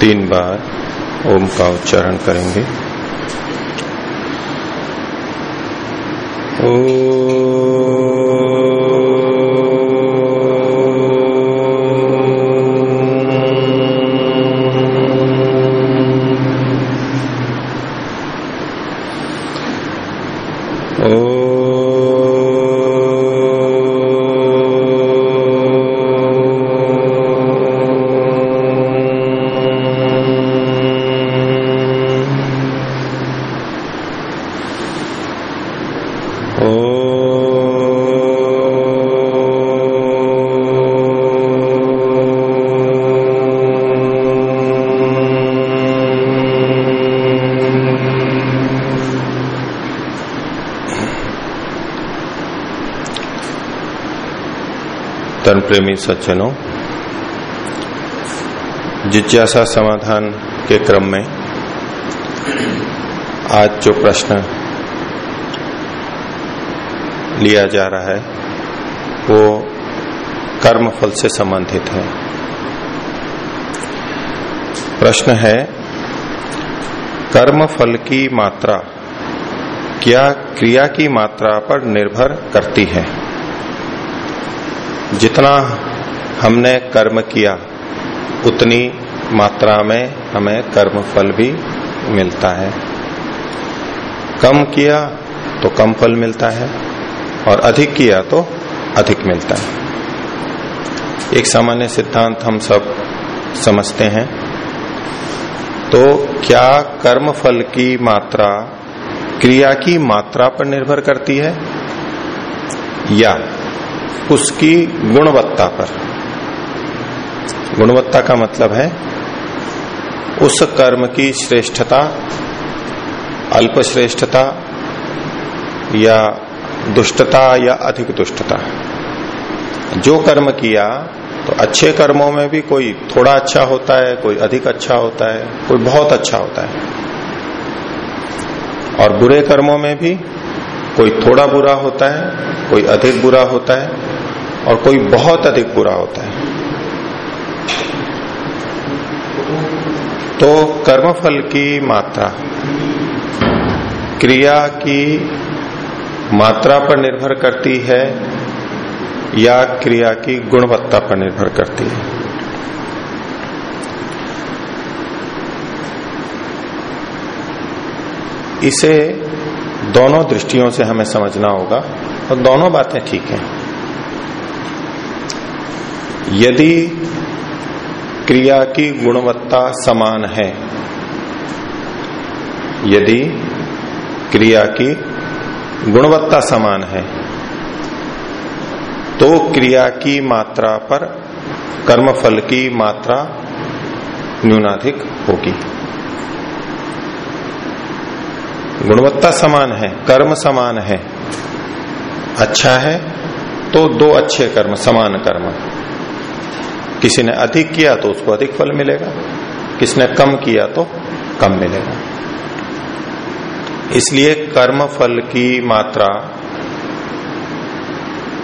तीन बार ओम का उच्चारण करेंगे। ओ प्रेमी सज्जनों, जिज्ञासा समाधान के क्रम में आज जो प्रश्न लिया जा रहा है, वो कर्म फल से संबंधित है। प्रश्न है कर्म फल की मात्रा, क्या क्रिया की मात्रा पर निर्भर करती है? जितना हमने कर्म किया, उतनी मात्रा में हमें कर्म फल भी मिलता है। कम किया तो कम फल मिलता है और अधिक किया तो अधिक मिलता है। एक सामान्य सिद्धांत हम सब समझते हैं। तो क्या कर्म फल की मात्रा क्रिया की मात्रा पर निर्भर करती है? या उसकी गुणवत्ता पर। गुणवत्ता का मतलब है, उस कर्म की श्रेष्ठता अल्प श्रेष्ठता या दुष्टता या अधिक दुष्टता। जो कर्म किया तो अच्छे कर्मों में भी कोई थोड़ा अच्छा होता है, कोई अधिक अच्छा होता है, कोई बहुत अच्छा होता है। और बुरे कर्मों में भी कोई थोड़ा बुरा होता है, कोई अधिक बुरा होता है और कोई बहुत अधिक बुरा होता है। तो कर्मफल की मात्रा, क्रिया की मात्रा पर निर्भर करती है या क्रिया की गुणवत्ता पर निर्भर करती है? इसे दोनों दृष्टियों से हमें समझना होगा। और दोनों बातें ठीक हैं। यदि क्रिया की गुणवत्ता समान है, यदि क्रिया की गुणवत्ता समान है तो क्रिया की मात्रा पर कर्मफल की मात्रा न्यूनाधिक होगी। गुणवत्ता समान है, कर्म समान है अच्छा है तो दो अच्छे कर्म, समान कर्म। किसी ने अधिक किया तो उसको अधिक फल मिलेगा। किसने कम किया तो कम मिलेगा। इसलिए कर्म फल की मात्रा,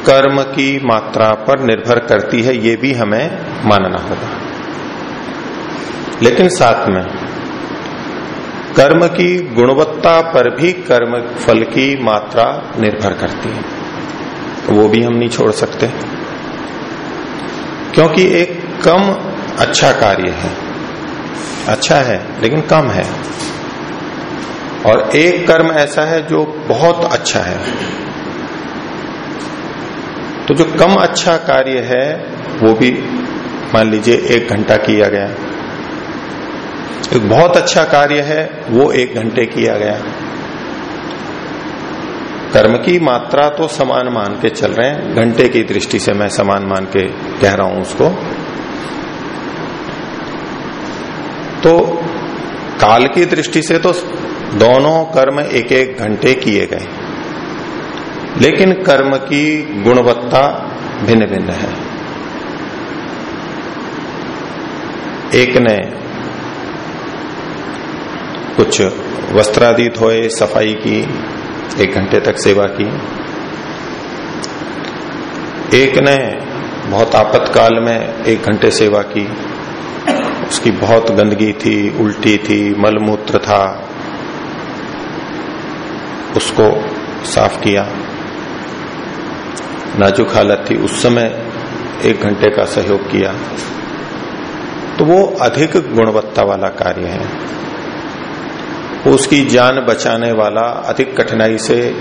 कर्म की मात्रा पर निर्भर करती है, ये भी हमें मानना होगा। लेकिन साथ में, कर्म की गुणवत्ता पर भी कर्म फल की मात्रा निर्भर करती है। वो भी हम नहीं छोड़ सकते। क्योंकि एक कम अच्छा कार्य है। अच्छा है, लेकिन कम है। और एक कर्म ऐसा है जो बहुत अच्छा है। तो जो कम अच्छा कार्य है, वो भी मान लीजिए एक घंटा किया गया। एक बहुत अच्छा कार्य है, वो एक घंटे किया गया। कर्म की मात्रा तो समान मान के चल रहे हैं। घंटे की दृष्टि से मैं समान मान के कह रहा हूँ उसको। तो काल की दृष्टि से तो दोनों कर्म एक एक घंटे किए गए। लेकिन कर्म की गुणवत्ता भिन्न भिन्न है। एक ने कुछ वस्त्रादि धोए, सफ़ाई की एक घंटे तक सेवा की। एक ने बहुत आपातकाल में एक घंटे सेवा की। उसकी बहुत गंदगी थी, उल्टी थी, मलमूत्र था। उसको साफ़ किया। नाजुक हालत थी। उस समय एक घंटे का सहयोग किया। तो वो अधिक गुणवत्ता वाला कार्य है। उसकी जान बचाने वाला, अधिक कठिनाई से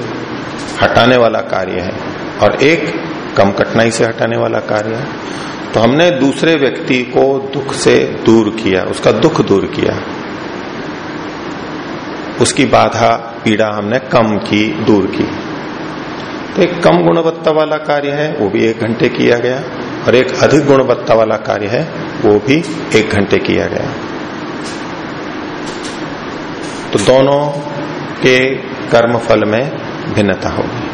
हटाने वाला कार्य है और एक कम कठिनाई से हटाने वाला कार्य है। तो हमने दूसरे व्यक्ति को दुख से दूर किया, उसका दुख दूर किया। उसकी बाधा, पीड़ा हमने कम की, दूर की। तो एक कम गुणवत्ता वाला कार्य है, वो भी एक घंटे किया गया और एक अधिक गुणवत्ता वाला कार्य है, वो भी एक घंटे किया गया। तो दोनों के कर्म फल में भिन्नता होगी।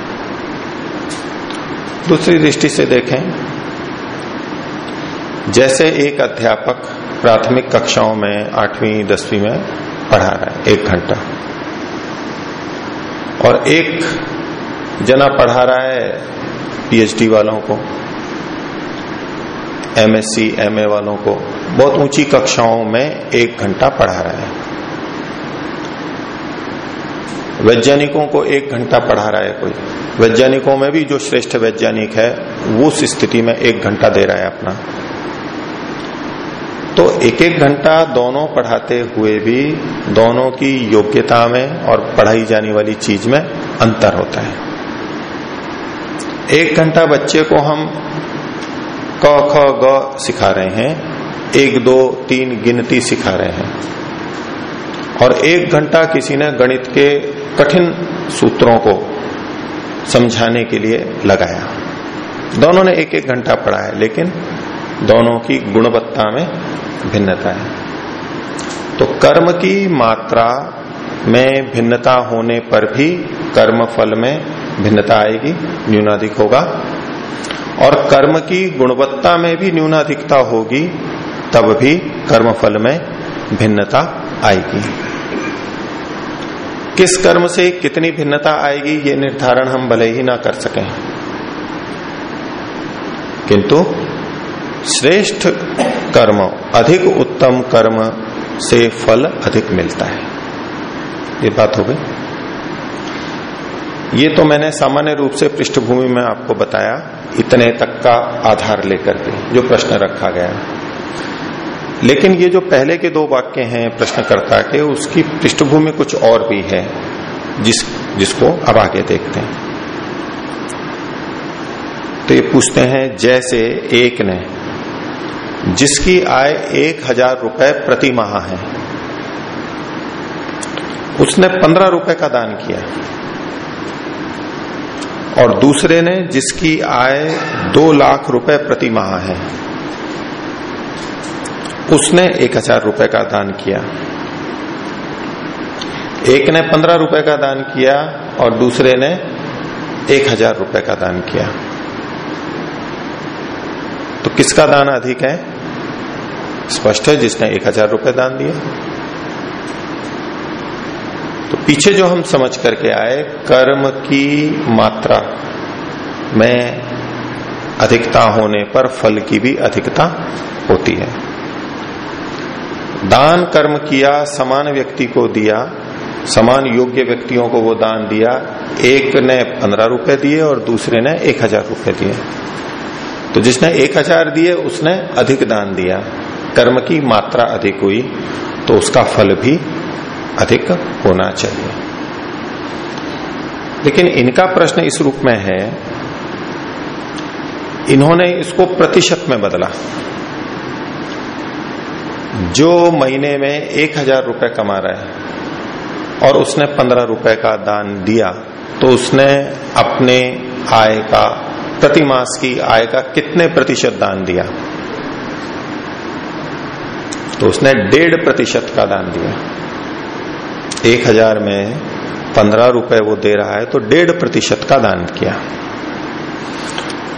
दूसरी दृष्टि से देखें, जैसे एक अध्यापक प्राथमिक कक्षाओं में आठवीं, दसवीं में पढ़ा रहा है, एक घंटा। और एक जना पढ़ा रहा है पीएचडी वालों को, एमएससी, एमए वालों को, बहुत ऊँची कक्षाओं में एक घंटा पढ़ा रहा है। वैज्ञानिकों को एक घंटा पढ़ा रहा है कोई। वैज्ञानिकों में भी जो श्रेष्ठ वैज्ञानिक है, वो उस स्थिति में एक घंटा दे रहा है अपना। तो एक एक घंटा दोनों पढ़ाते हुए भी दोनों की योग्यता में और पढ़ाई जाने वाली चीज़ में अंतर होता है। एक घंटा बच्चे को हम क, ख, ग सिखा रहे हैं, एक, दो, तीन गिनती सिखा रहे हैं। और एक घंटा किसी ने गणित के कठिन सूत्रों को समझाने के लिए लगाया। दोनों ने एक एक घंटा पढ़ा है लेकिन दोनों की गुणवत्ता में भिन्नता है। तो कर्म की मात्रा में भिन्नता होने पर भी कर्म फल में भिन्नता आएगी, न्यूनाधिक होगा। और कर्म की गुणवत्ता में भी न्यूनाधिकता होगी, तब भी कर्म फल में भिन्नता आएगी। किस कर्म से कितनी भिन्नता आएगी, ये निर्धारण हम भले ही ना कर सकें। किंतु श्रेष्ठ कर्म, अधिक उत्तम कर्म से फल अधिक मिलता है। ये बात हो गई। ये तो मैंने सामान्य रूप से पृष्ठभूमि में आपको बताया, इतने तक का आधार लेकर के, जो प्रश्न रखा गया। लेकिन ये जो पहले के दो वाक्य हैं प्रश्नकर्ता के, उसकी पृष्ठभूमि कुछ और भी है, जिस, जिसको अब आगे देखते हैं। तो ये पूछते हैं, जैसे एक ने, जिसकी आय एक हज़ार रुपए प्रति माह है, उसने पंद्रह रुपए का दान किया और दूसरे ने, जिसकी आय दो लाख रुपए प्रति माह है उसने एक हज़ार रुपए का दान किया। एक ने पंद्रह रुपए का दान किया और दूसरे ने एक हज़ार रुपए का दान किया। तो किसका दान अधिक है? स्पष्ट है, जिसने एक हज़ार रुपए दान दिया तो पीछे जो हम समझ करके आए, कर्म की मात्रा में अधिकता होने पर फल की भी अधिकता होती है। दान कर्म किया, समान व्यक्ति को दिया, समान योग्य व्यक्तियों को वो दान दिया, एक ने पंद्रह रुपए दिए और दूसरे ने एक हज़ार रुपए दिए। तो जिसने एक हज़ार दिए, उसने अधिक दान दिया। कर्म की मात्रा अधिक हुई तो उसका फल भी अधिक होना चाहिए। लेकिन इनका प्रश्न इस रूप में है, इन्होंने इसको प्रतिशत में बदला। जो महीने में एक हज़ार रुपए कमा रहा है और उसने पंद्रह रुपए का दान दिया तो उसने अपने आय का, प्रति मास की आय का कितने प्रतिशत दान दिया? तो उसने डेढ़ प्रतिशत का दान दिया। एक हज़ार में पंद्रह रुपए वो दे रहा है तो डेढ़ प्रतिशत का दान किया।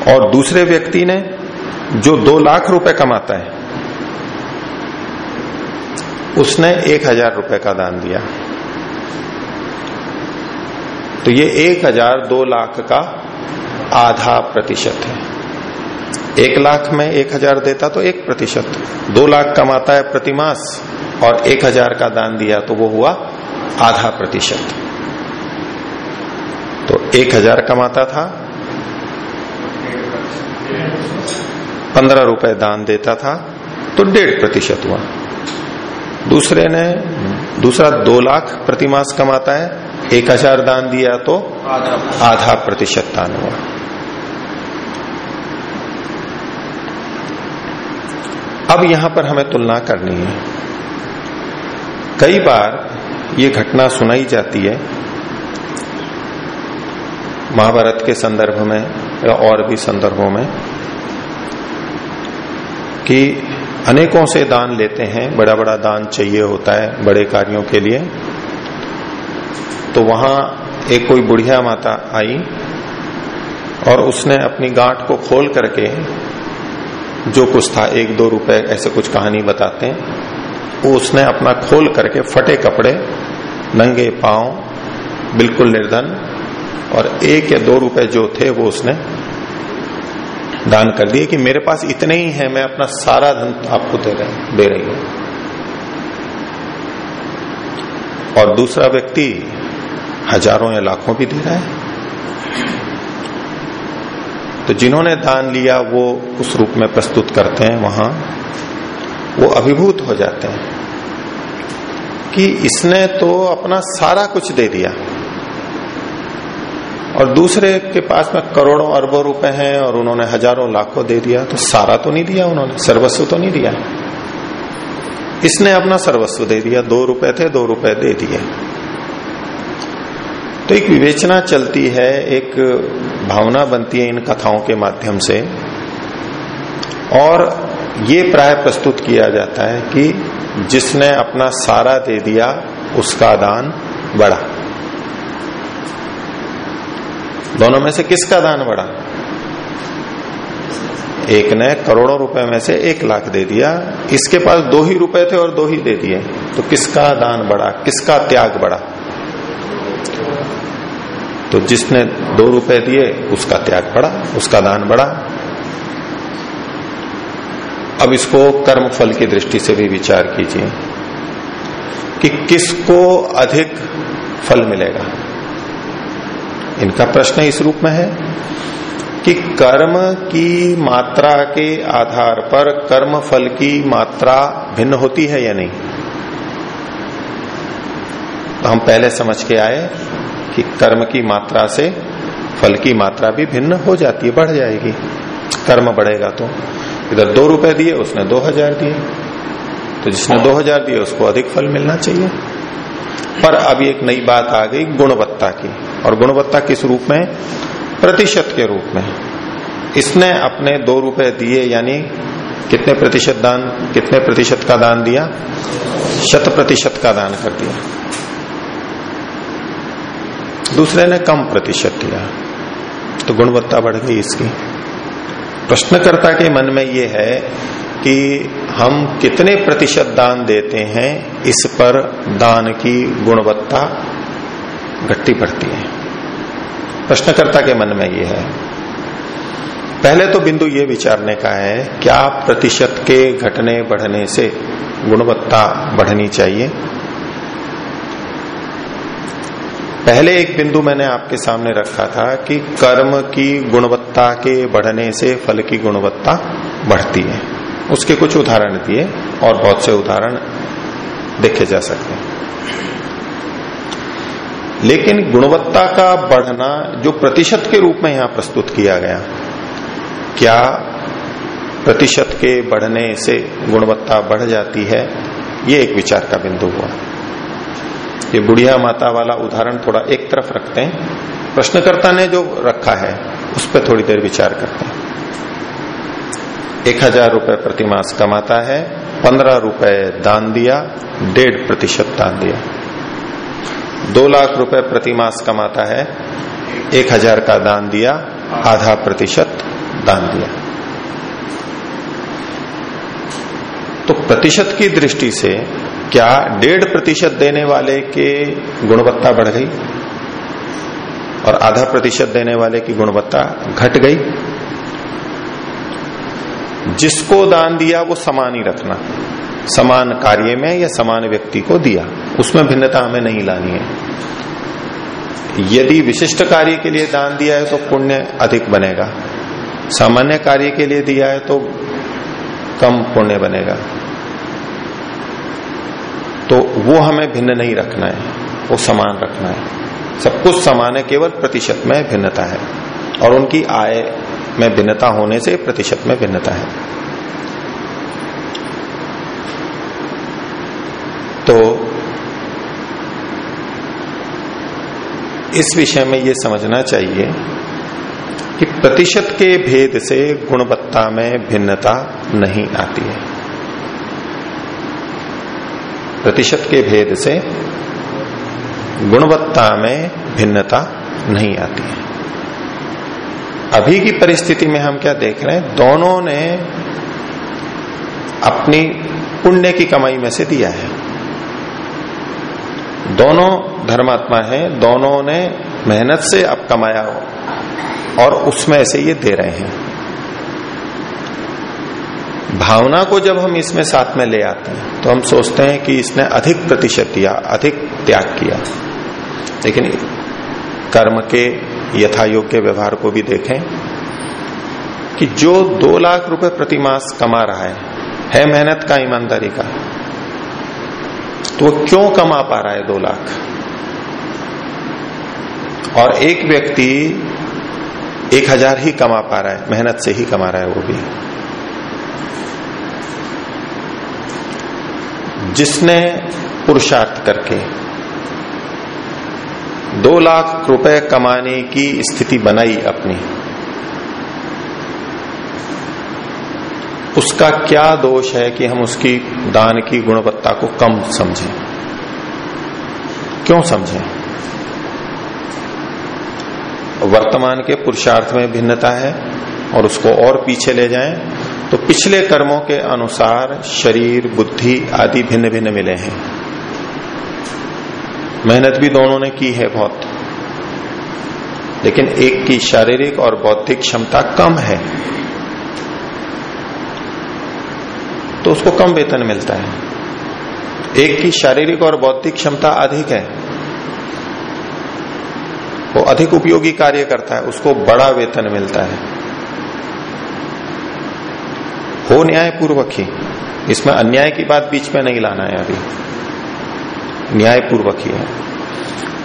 और दूसरे व्यक्ति ने जो दो लाख रुपए कमाता है उसने एक हज़ार रुपए का दान दिया। तो ये एक हज़ार दो लाख का आधा प्रतिशत है। एक लाख में एक हज़ार देता तो एक प्रतिशत। दो लाख कमाता है प्रतिमास और एक हज़ार का दान दिया तो वो हुआ आधा प्रतिशत। तो एक हज़ार कमाता था, पंद्रह रुपए दान देता था तो डेढ़ प्रतिशत हुआ। दूसरे ने दूसरा दो लाख प्रतिमास कमाता है, एक हज़ार दान दिया तो आधा प्रतिशत दान हुआ। अब यहाँ पर हमें तुलना करनी है। कई बार ये घटना सुनाई जाती है। महाभारत के संदर्भ में या और भी संदर्भों में कि अनेकों से दान लेते हैं बड़ा बड़ा दान चाहिए होता है बड़े कार्यों के लिए। तो वहाँ एक कोई बुढ़िया माता आई और उसने अपनी गांठ को खोल करके जो कुछ था, एक दो रुपए ऐसे कुछ कहानी बताते हैं, वो उसने अपना खोल करके फटे कपड़े, नंगे पाँव, बिल्कुल निर्धन और एक या दो रुपए जो थे वो उसने दान कर दिए कि मेरे पास इतने ही है, मैं अपना सारा धन आपको दे रहे, दे रही हूँ। और दूसरा व्यक्ति हज़ारों या लाखों भी दे रहा है। तो जिन्होंने दान लिया, वो उस रूप में प्रस्तुत करते हैं, वहाँ वो अभिभूत हो जाते हैं कि इसने तो अपना सारा कुछ दे दिया। और दूसरे के पास में करोड़ों अरबों रुपए हैं और उन्होंने हज़ारों लाखों दे दिया तो सारा तो नहीं दिया उन्होंने, सर्वस्व तो नहीं दिया। इसने अपना सर्वस्व दे दिया, दो रुपए थे, दो रुपए दे दिए। तो एक विवेचना चलती है, एक भावना बनती है इन कथाओं के माध्यम से। और ये प्राय प्रस्तुत किया जाता है कि जिसने अपना सारा दे दिया, उसका दान बड़ा दोनों में से किसका दान बढ़ा एक ने करोड़ों रुपए में से एक लाख दे दिया। इसके पास दो ही रुपए थे और दो ही दे दिए। तो किसका दान बढ़ा किसका त्याग बढ़ा तो जिसने दो रुपए दिए, उसका त्याग बढ़ा उसका दान बढ़ा अब इसको कर्म फल की दृष्टि से भी विचार कीजिए कि किसको अधिक फल मिलेगा? इनका प्रश्न इस रूप में है कि कर्म की मात्रा के आधार पर कर्म फल की मात्रा भिन्न होती है या नहीं? तो हम पहले समझ के आए कि कर्म की मात्रा से फल की मात्रा भी भिन्न हो जाती है, बढ़ जाएगी। कर्म बढ़ेगा तो। इधर दो रुपए दिए, उसने दो हज़ार दिए। तो जिसने दो हज़ार दिए, उसको अधिक फल मिलना चाहिए। पर अब एक नई बात आ गई, गुणवत्ता की। और गुणवत्ता किस रूप में? प्रतिशत के रूप में। इसने अपने दो रुपए दिए, यानी कितने प्रतिशत दान, कितने प्रतिशत का दान दिया? शत प्रतिशत का दान कर दिया। दूसरे ने कम प्रतिशत दिया। तो गुणवत्ता बढ़ गई इसकी। प्रश्नकर्ता के मन में यह है कि हम कितने प्रतिशत दान देते हैं, इस पर दान की गुणवत्ता घटती बढ़ती है। प्रश्नकर्ता के मन में ये है। पहले तो बिंदु ये विचारने का है, क्या प्रतिशत के घटने बढ़ने से गुणवत्ता बढ़नी चाहिए? पहले एक बिंदु मैंने आपके सामने रखा था कि कर्म की गुणवत्ता के बढ़ने से फल की गुणवत्ता बढ़ती है। उसके कुछ उदाहरण दिए और बहुत से उदाहरण देखे जा सकते हैं। लेकिन गुणवत्ता का बढ़ना जो प्रतिशत के रूप में यहाँ प्रस्तुत किया गया, क्या प्रतिशत के बढ़ने से गुणवत्ता बढ़ जाती है, ये एक विचार का बिंदु हुआ। ये बुढ़िया माता वाला उदाहरण थोड़ा एक तरफ़ रखते हैं। प्रश्नकर्ता ने जो रखा है, उस पर थोड़ी देर विचार करते हैं। एक हज़ार रुपए प्रतिमास कमाता है, पंद्रह रुपये दान दिया, डेढ़ प्रतिशत दान दिया। दो लाख रुपए प्रतिमास कमाता है, एक हज़ार का दान दिया, आधा प्रतिशत दान दिया। तो प्रतिशत की दृष्टि से क्या डेढ़ प्रतिशत देने वाले के गुणवत्ता बढ़ गई? और आधा प्रतिशत देने वाले की गुणवत्ता घट गई? जिसको दान दिया वो समान ही रखना। समान कार्य में या समान व्यक्ति को दिया। उसमें भिन्नता हमें नहीं लानी है। यदि विशिष्ट कार्य के लिए दान दिया है तो पुण्य अधिक बनेगा। सामान्य कार्य के लिए दिया है तो कम पुण्य बनेगा। तो वो हमें भिन्न नहीं रखना है, वो समान रखना है। सब कुछ समान है, केवल प्रतिशत में भिन्नता है। और उनकी आय में भिन्नता होने से प्रतिशत में भिन्नता है। तो इस विषय में यह समझना चाहिए कि प्रतिशत के भेद से गुणवत्ता में भिन्नता नहीं आती है। प्रतिशत के भेद से गुणवत्ता में भिन्नता नहीं आती है। अभी की परिस्थिति में हम क्या देख रहे हैं? दोनों ने अपनी पुण्य की कमाई में से दिया है। दोनों धर्मात्मा है, दोनों ने मेहनत से अब कमाया हो और उसमें से ये दे रहे हैं। भावना को जब हम इसमें साथ में ले आते हैं तो हम सोचते हैं कि इसने अधिक प्रतिशत दिया, अधिक त्याग किया। लेकिन कर्म के यथा योग्य व्यवहार को भी देखें कि जो दो लाख रुपए प्रति मास कमा रहा है है मेहनत का, ईमानदारी का तो वो क्यों कमा पा रहा है दो लाख? और एक व्यक्ति एक हज़ार ही कमा पा रहा है, मेहनत से ही कमा रहा है वो भी। जिसने पुरुषार्थ करके दो लाख रुपए कमाने की स्थिति बनाई अपनी। उसका क्या दोष है कि हम उसकी दान की गुणवत्ता को कम समझें? क्यों समझें? वर्तमान के पुरुषार्थ में भिन्नता है और उसको और पीछे ले जाएँ तो पिछले कर्मों के अनुसार शरीर, बुद्धि आदि भिन्न भिन्न मिले हैं। मेहनत भी दोनों ने की है बहुत। लेकिन एक की शारीरिक और बौद्धिक क्षमता कम है। तो उसको कम वेतन मिलता है। एक की शारीरिक और बौद्धिक क्षमता अधिक है। वो अधिक उपयोगी कार्य करता है, उसको बड़ा वेतन मिलता है। हो न्याय पूर्वक ही। इसमें अन्याय की बात बीच में नहीं लाना है अभी। न्याय पूर्वक ही है।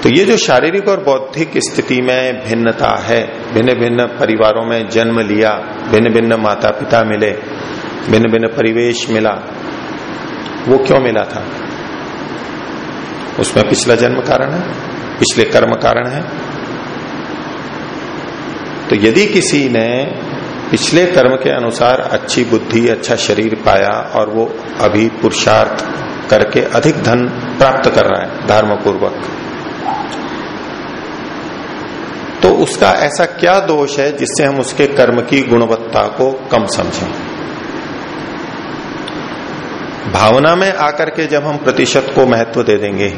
तो ये जो शारीरिक और बौद्धिक स्थिति में भिन्नता है भिन्न भिन्न परिवारों में जन्म लिया भिन्न भिन्न माता पिता मिले भिन्न भिन्न परिवेश मिला, वो क्यों मिला था? उसमें पिछला जन्म कारण है, पिछले कर्म कारण है। तो यदि किसी ने पिछले कर्म के अनुसार अच्छी बुद्धि अच्छा शरीर पाया और वो अभी पुरुषार्थ करके अधिक धन प्राप्त कर रहा है धर्म पूर्वक तो उसका ऐसा क्या दोष है जिससे हम उसके कर्म की गुणवत्ता को कम समझें? भावना में आकर के जब हम प्रतिशत को महत्व दे देंगे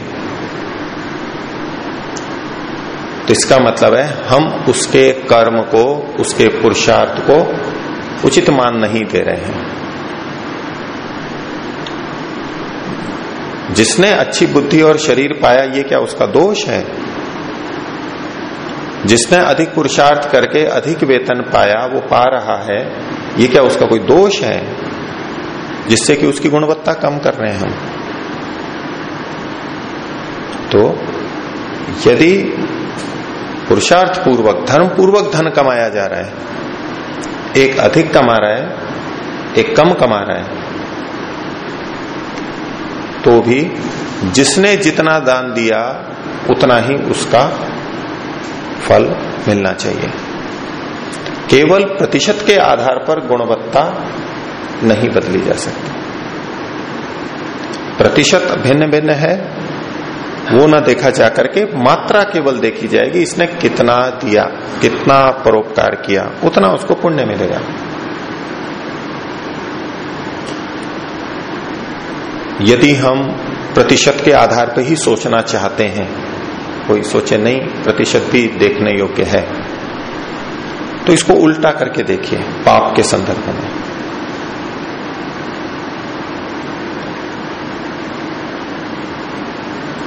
तो इसका मतलब है हम उसके कर्म को, उसके पुरुषार्थ को उचित मान नहीं दे रहे हैं। जिसने अच्छी बुद्धि और शरीर पाया, ये क्या उसका दोष है? जिसने अधिक पुरुषार्थ करके अधिक वेतन पाया, वो पा रहा है, ये क्या उसका कोई दोष है? जिससे कि उसकी गुणवत्ता कम कर रहे हैं हम। तो यदि पुरुषार्थ पूर्वक धर्म पूर्वक धन कमाया जा रहा है, एक अधिक कमा रहा है, एक कम कमा रहा है तो भी जिसने जितना दान दिया, उतना ही उसका फल मिलना चाहिए। केवल प्रतिशत के आधार पर गुणवत्ता नहीं बदली जा सकती। प्रतिशत भिन्न भिन्न है, वो न देखा जा करके, मात्रा केवल देखी जाएगी, इसने कितना दिया, कितना परोपकार किया, उतना उसको पुण्य मिलेगा। यदि हम प्रतिशत के आधार पर ही सोचना चाहते हैं, कोई सोचे नहीं, प्रतिशत भी देखने योग्य है। तो इसको उल्टा करके देखिए, पाप के संदर्भ में।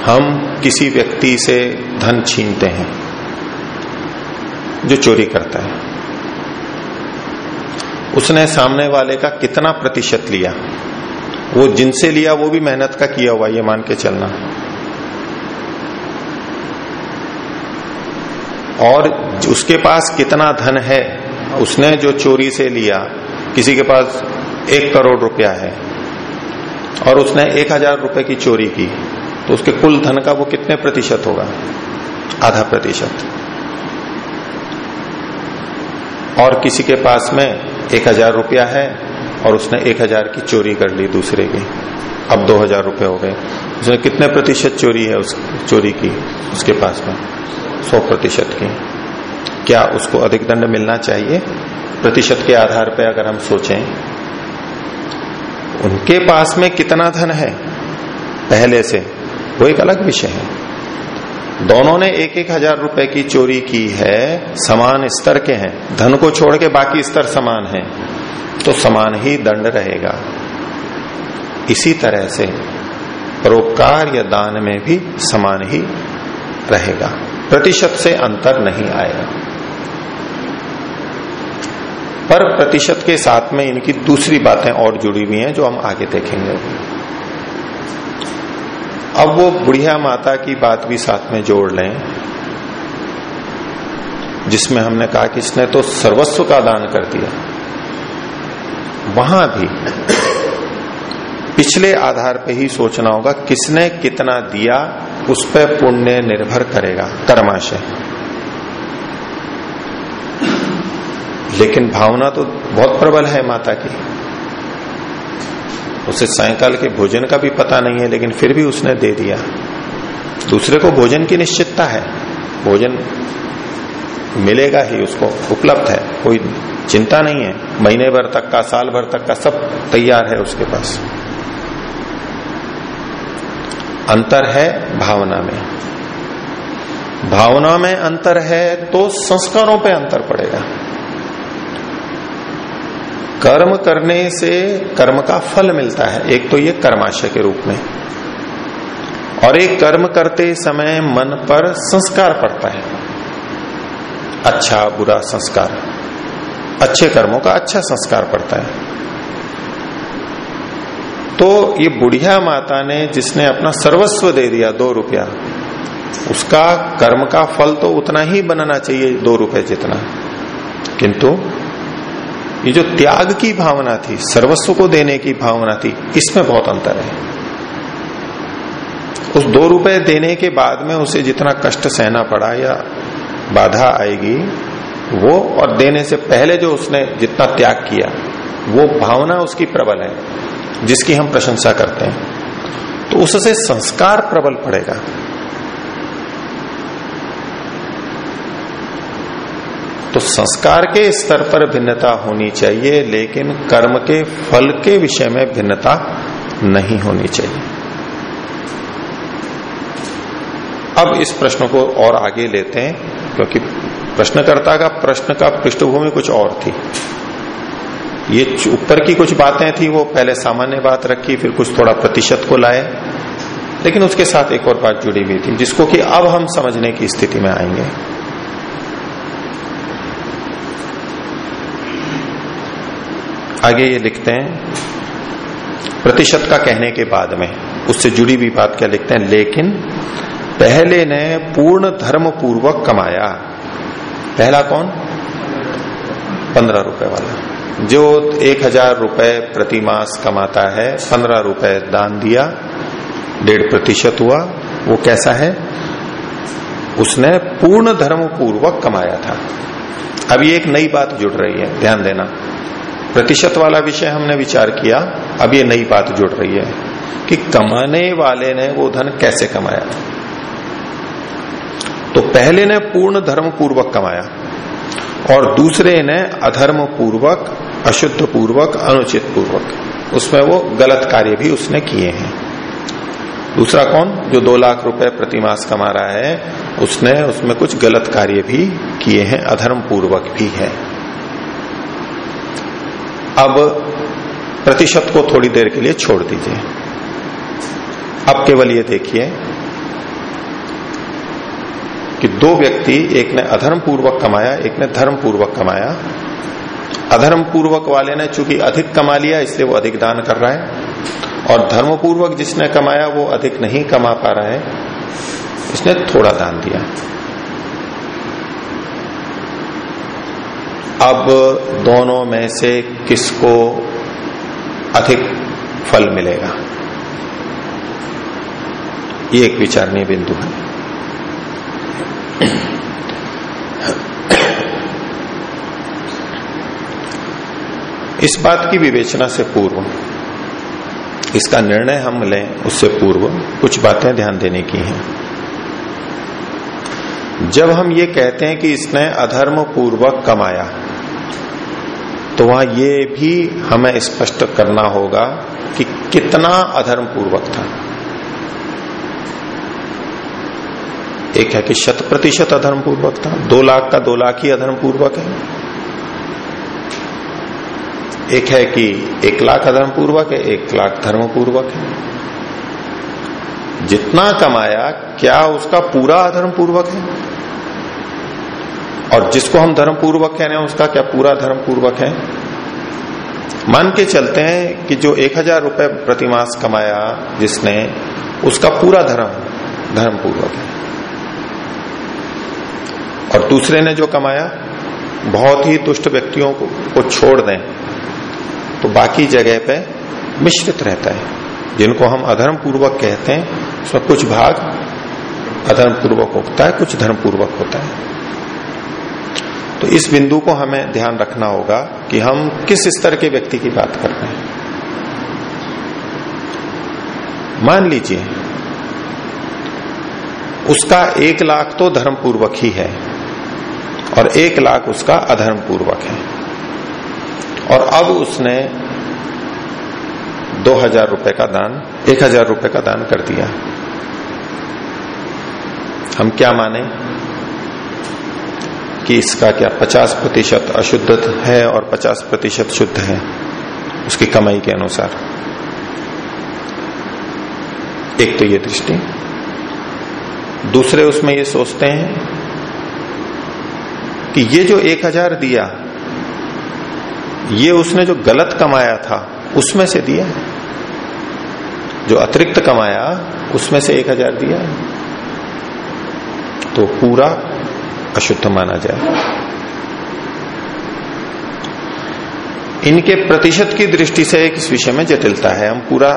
हम किसी व्यक्ति से धन छीनते हैं, जो चोरी करता है। उसने सामने वाले का कितना प्रतिशत लिया? वो जिनसे लिया, वो भी मेहनत का किया हुआ ये मान के चलना। और उसके पास कितना धन है, उसने जो चोरी से लिया, किसी के पास एक करोड़ रुपया है, और उसने एक हज़ार रुपए की चोरी की तो उसके कुल धन का वो कितने प्रतिशत होगा? आधा प्रतिशत। और किसी के पास में एक हज़ार रुपया है और उसने एक हज़ार की चोरी कर ली दूसरे की। अब दो हज़ार रुपये हो गए। उसने कितने प्रतिशत चोरी है उस, चोरी की उसके पास में? सौ प्रतिशत की। क्या उसको अधिक दंड मिलना चाहिए? प्रतिशत के आधार पर अगर हम सोचें, उनके पास में कितना धन है? पहले से। वो एक अलग विषय है। दोनों ने एक एक हज़ार रुपए की चोरी की है, समान स्तर के हैं। धन को छोड़ के बाकी स्तर समान है। तो समान ही दंड रहेगा। इसी तरह से परोपकार या दान में भी समान ही रहेगा। प्रतिशत से अंतर नहीं आएगा। पर प्रतिशत के साथ में इनकी दूसरी बातें और जुड़ी हुई हैं जो हम आगे देखेंगे। अब वो बुढ़िया माता की बात भी साथ में जोड़ लें, जिसमें हमने कहा कि इसने तो सर्वस्व का दान कर दिया। वहाँ भी पिछले आधार पे ही सोचना होगा किसने कितना दिया, उस पर पुण्य निर्भर करेगा, कर्माशय। लेकिन भावना तो बहुत प्रबल है माता की। उसे सायकाल के भोजन का भी पता नहीं है, लेकिन फिर भी उसने दे दिया। दूसरे को भोजन की निश्चितता है। भोजन मिलेगा ही, उसको उपलब्ध है। कोई चिंता नहीं है। महीने भर तक का, साल भर तक का सब तैयार है उसके पास। अंतर है भावना में। भावना में अंतर है तो संस्कारों पे अंतर पड़ेगा। कर्म करने से कर्म का फल मिलता है। एक तो ये कर्माशय के रूप में। और एक कर्म करते समय मन पर संस्कार पड़ता है। अच्छा बुरा संस्कार। अच्छे कर्मों का अच्छा संस्कार पड़ता है। तो ये बुढ़िया माता ने जिसने अपना सर्वस्व दे दिया दो रुपया, उसका कर्म का फल तो उतना ही बनना चाहिए दो रुपए जितना। किंतु ये जो त्याग की भावना थी, सर्वस्व को देने की भावना थी, इसमें बहुत अंतर है। उस दो रुपए देने के बाद में उसे जितना कष्ट सहना पड़ा या बाधा आएगी वो और देने से पहले जो उसने जितना त्याग किया, वो भावना उसकी प्रबल है, जिसकी हम प्रशंसा करते हैं। तो उससे संस्कार प्रबल पड़ेगा। तो संस्कार के स्तर पर भिन्नता होनी चाहिए, लेकिन कर्म के, फल के विषय में भिन्नता नहीं होनी चाहिए। अब इस प्रश्न को और आगे लेते हैं, क्योंकि प्रश्नकर्ता का प्रश्न का पृष्ठभूमि कुछ और थी। ये ऊपर की कुछ बातें थी, वो पहले सामान्य बात रखी, फिर कुछ थोड़ा प्रतिशत को लाए। लेकिन उसके साथ एक और बात जुड़ी हुई थी, जिसको कि अब हम समझने की स्थिति में आएँगे। आगे ये लिखते हैं, प्रतिशत का कहने के बाद में, उससे जुड़ी हुई बात क्या लिखते हैं? लेकिन पहले ने पूर्ण धर्म पूर्वक कमाया। पहला कौन? पंद्रह रुपए वाला। जो एक हज़ार रुपए प्रति मास कमाता है, पंद्रह रुपए दान दिया, डेढ़ प्रतिशत हुआ, वो कैसा है? उसने पूर्ण धर्म पूर्वक कमाया था। अब ये एक नई बात जुड़ रही है, ध्यान देना। प्रतिशत वाला विषय हमने विचार किया, अब ये नई बात जुड़ रही है कि कमाने वाले ने वो धन कैसे कमाया? तो पहले ने पूर्ण धर्म पूर्वक कमाया और दूसरे ने अधर्म पूर्वक अशुद्ध पूर्वक अनुचित पूर्वक उसमें वो गलत कार्य भी उसने किए हैं। दूसरा कौन? जो दो लाख रुपए प्रतिमास कमा रहा है, उसने उसमें कुछ गलत कार्य भी किए हैं अधर्म पूर्वक भी है। अब प्रतिशत को थोड़ी देर के लिए छोड़ दीजिए। अब केवल ये देखिए कि दो व्यक्ति, एक ने अधर्म पूर्वक कमाया, एक ने धर्म पूर्वक कमाया। अधर्म पूर्वक वाले ने चूँकि अधिक कमा लिया, इसलिए वो अधिक दान कर रहा है। और धर्म पूर्वक जिसने कमाया, वो अधिक नहीं कमा पा रहा है। इसने थोड़ा दान दिया। अब दोनों में से किसको अधिक फल मिलेगा? ये एक विचारणीय बिंदु है। इस बात की विवेचना से पूर्व, इसका निर्णय हम लें उससे पूर्व कुछ बातें ध्यान देने की हैं। जब हम ये कहते हैं कि इसने अधर्म पूर्वक कमाया तो वहाँ ये भी हमें स्पष्ट करना होगा कि कितना अधर्म पूर्वक था। एक है कि शत प्रतिशत अधर्म पूर्वक था। दो लाख का दो लाख ही अधर्म पूर्वक है। एक है कि एक लाख अधर्म पूर्वक है, एक लाख धर्म पूर्वक है। जितना कमाया, क्या उसका पूरा अधर्म पूर्वक है? और जिसको हम धर्म पूर्वक कह रहे हैं, उसका क्या पूरा धर्म पूर्वक है? मान के चलते हैं कि जो एक हज़ार रुपए प्रतिमास कमाया जिसने, उसका पूरा धर्म धर्म पूर्वक है। और दूसरे ने जो कमाया बहुत ही दुष्ट व्यक्तियों को, को छोड़ दें। तो बाकी जगह पे मिश्रित रहता है। जिनको हम अधर्म पूर्वक कहते हैं उसमें कुछ भाग अधर्म पूर्वक होता है कुछ धर्म पूर्वक होता है। तो इस बिंदु को हमें ध्यान रखना होगा कि हम किस स्तर के व्यक्ति की बात कर रहे हैं। मान लीजिए उसका एक लाख तो धर्म पूर्वक ही है। और एक लाख उसका अधर्म पूर्वक है। और अब उसने दो हज़ार रुपए का दान, एक हज़ार रुपए का दान कर दिया। हम क्या माने कि इसका क्या 50 प्रतिशत अशुद्ध है और 50 प्रतिशत शुद्ध है? उसकी कमाई के अनुसार। एक तो ये दृष्टि। दूसरे उसमें ये सोचते हैं कि ये जो एक हज़ार दिया, ये उसने जो गलत कमाया था, उसमें से दिया जो अतिरिक्त कमाया, उसमें से एक हज़ार दिया तो पूरा अशुद्ध माना जाए। इनके प्रतिशत की दृष्टि से एक इस विषय में जटिलता है। हम पूरा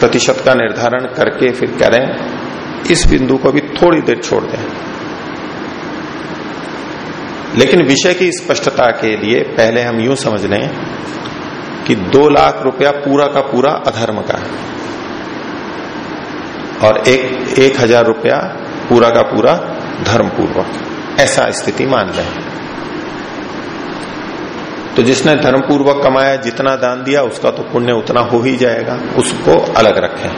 प्रतिशत का निर्धारण करके फिर करें इस बिंदु को भी थोड़ी देर छोड़ दें। लेकिन विषय की स्पष्टता के लिए पहले हम यूँ समझ लें कि दो लाख रुपया पूरा का पूरा अधर्म का है। और एक एक हज़ार रुपया पूरा का पूरा धर्म पूर्वक ऐसा स्थिति मान रहे तो जिसने धर्म पूर्वक कमाया, जितना दान दिया, उसका तो पुण्य उतना हो ही जाएगा। उसको अलग रखें।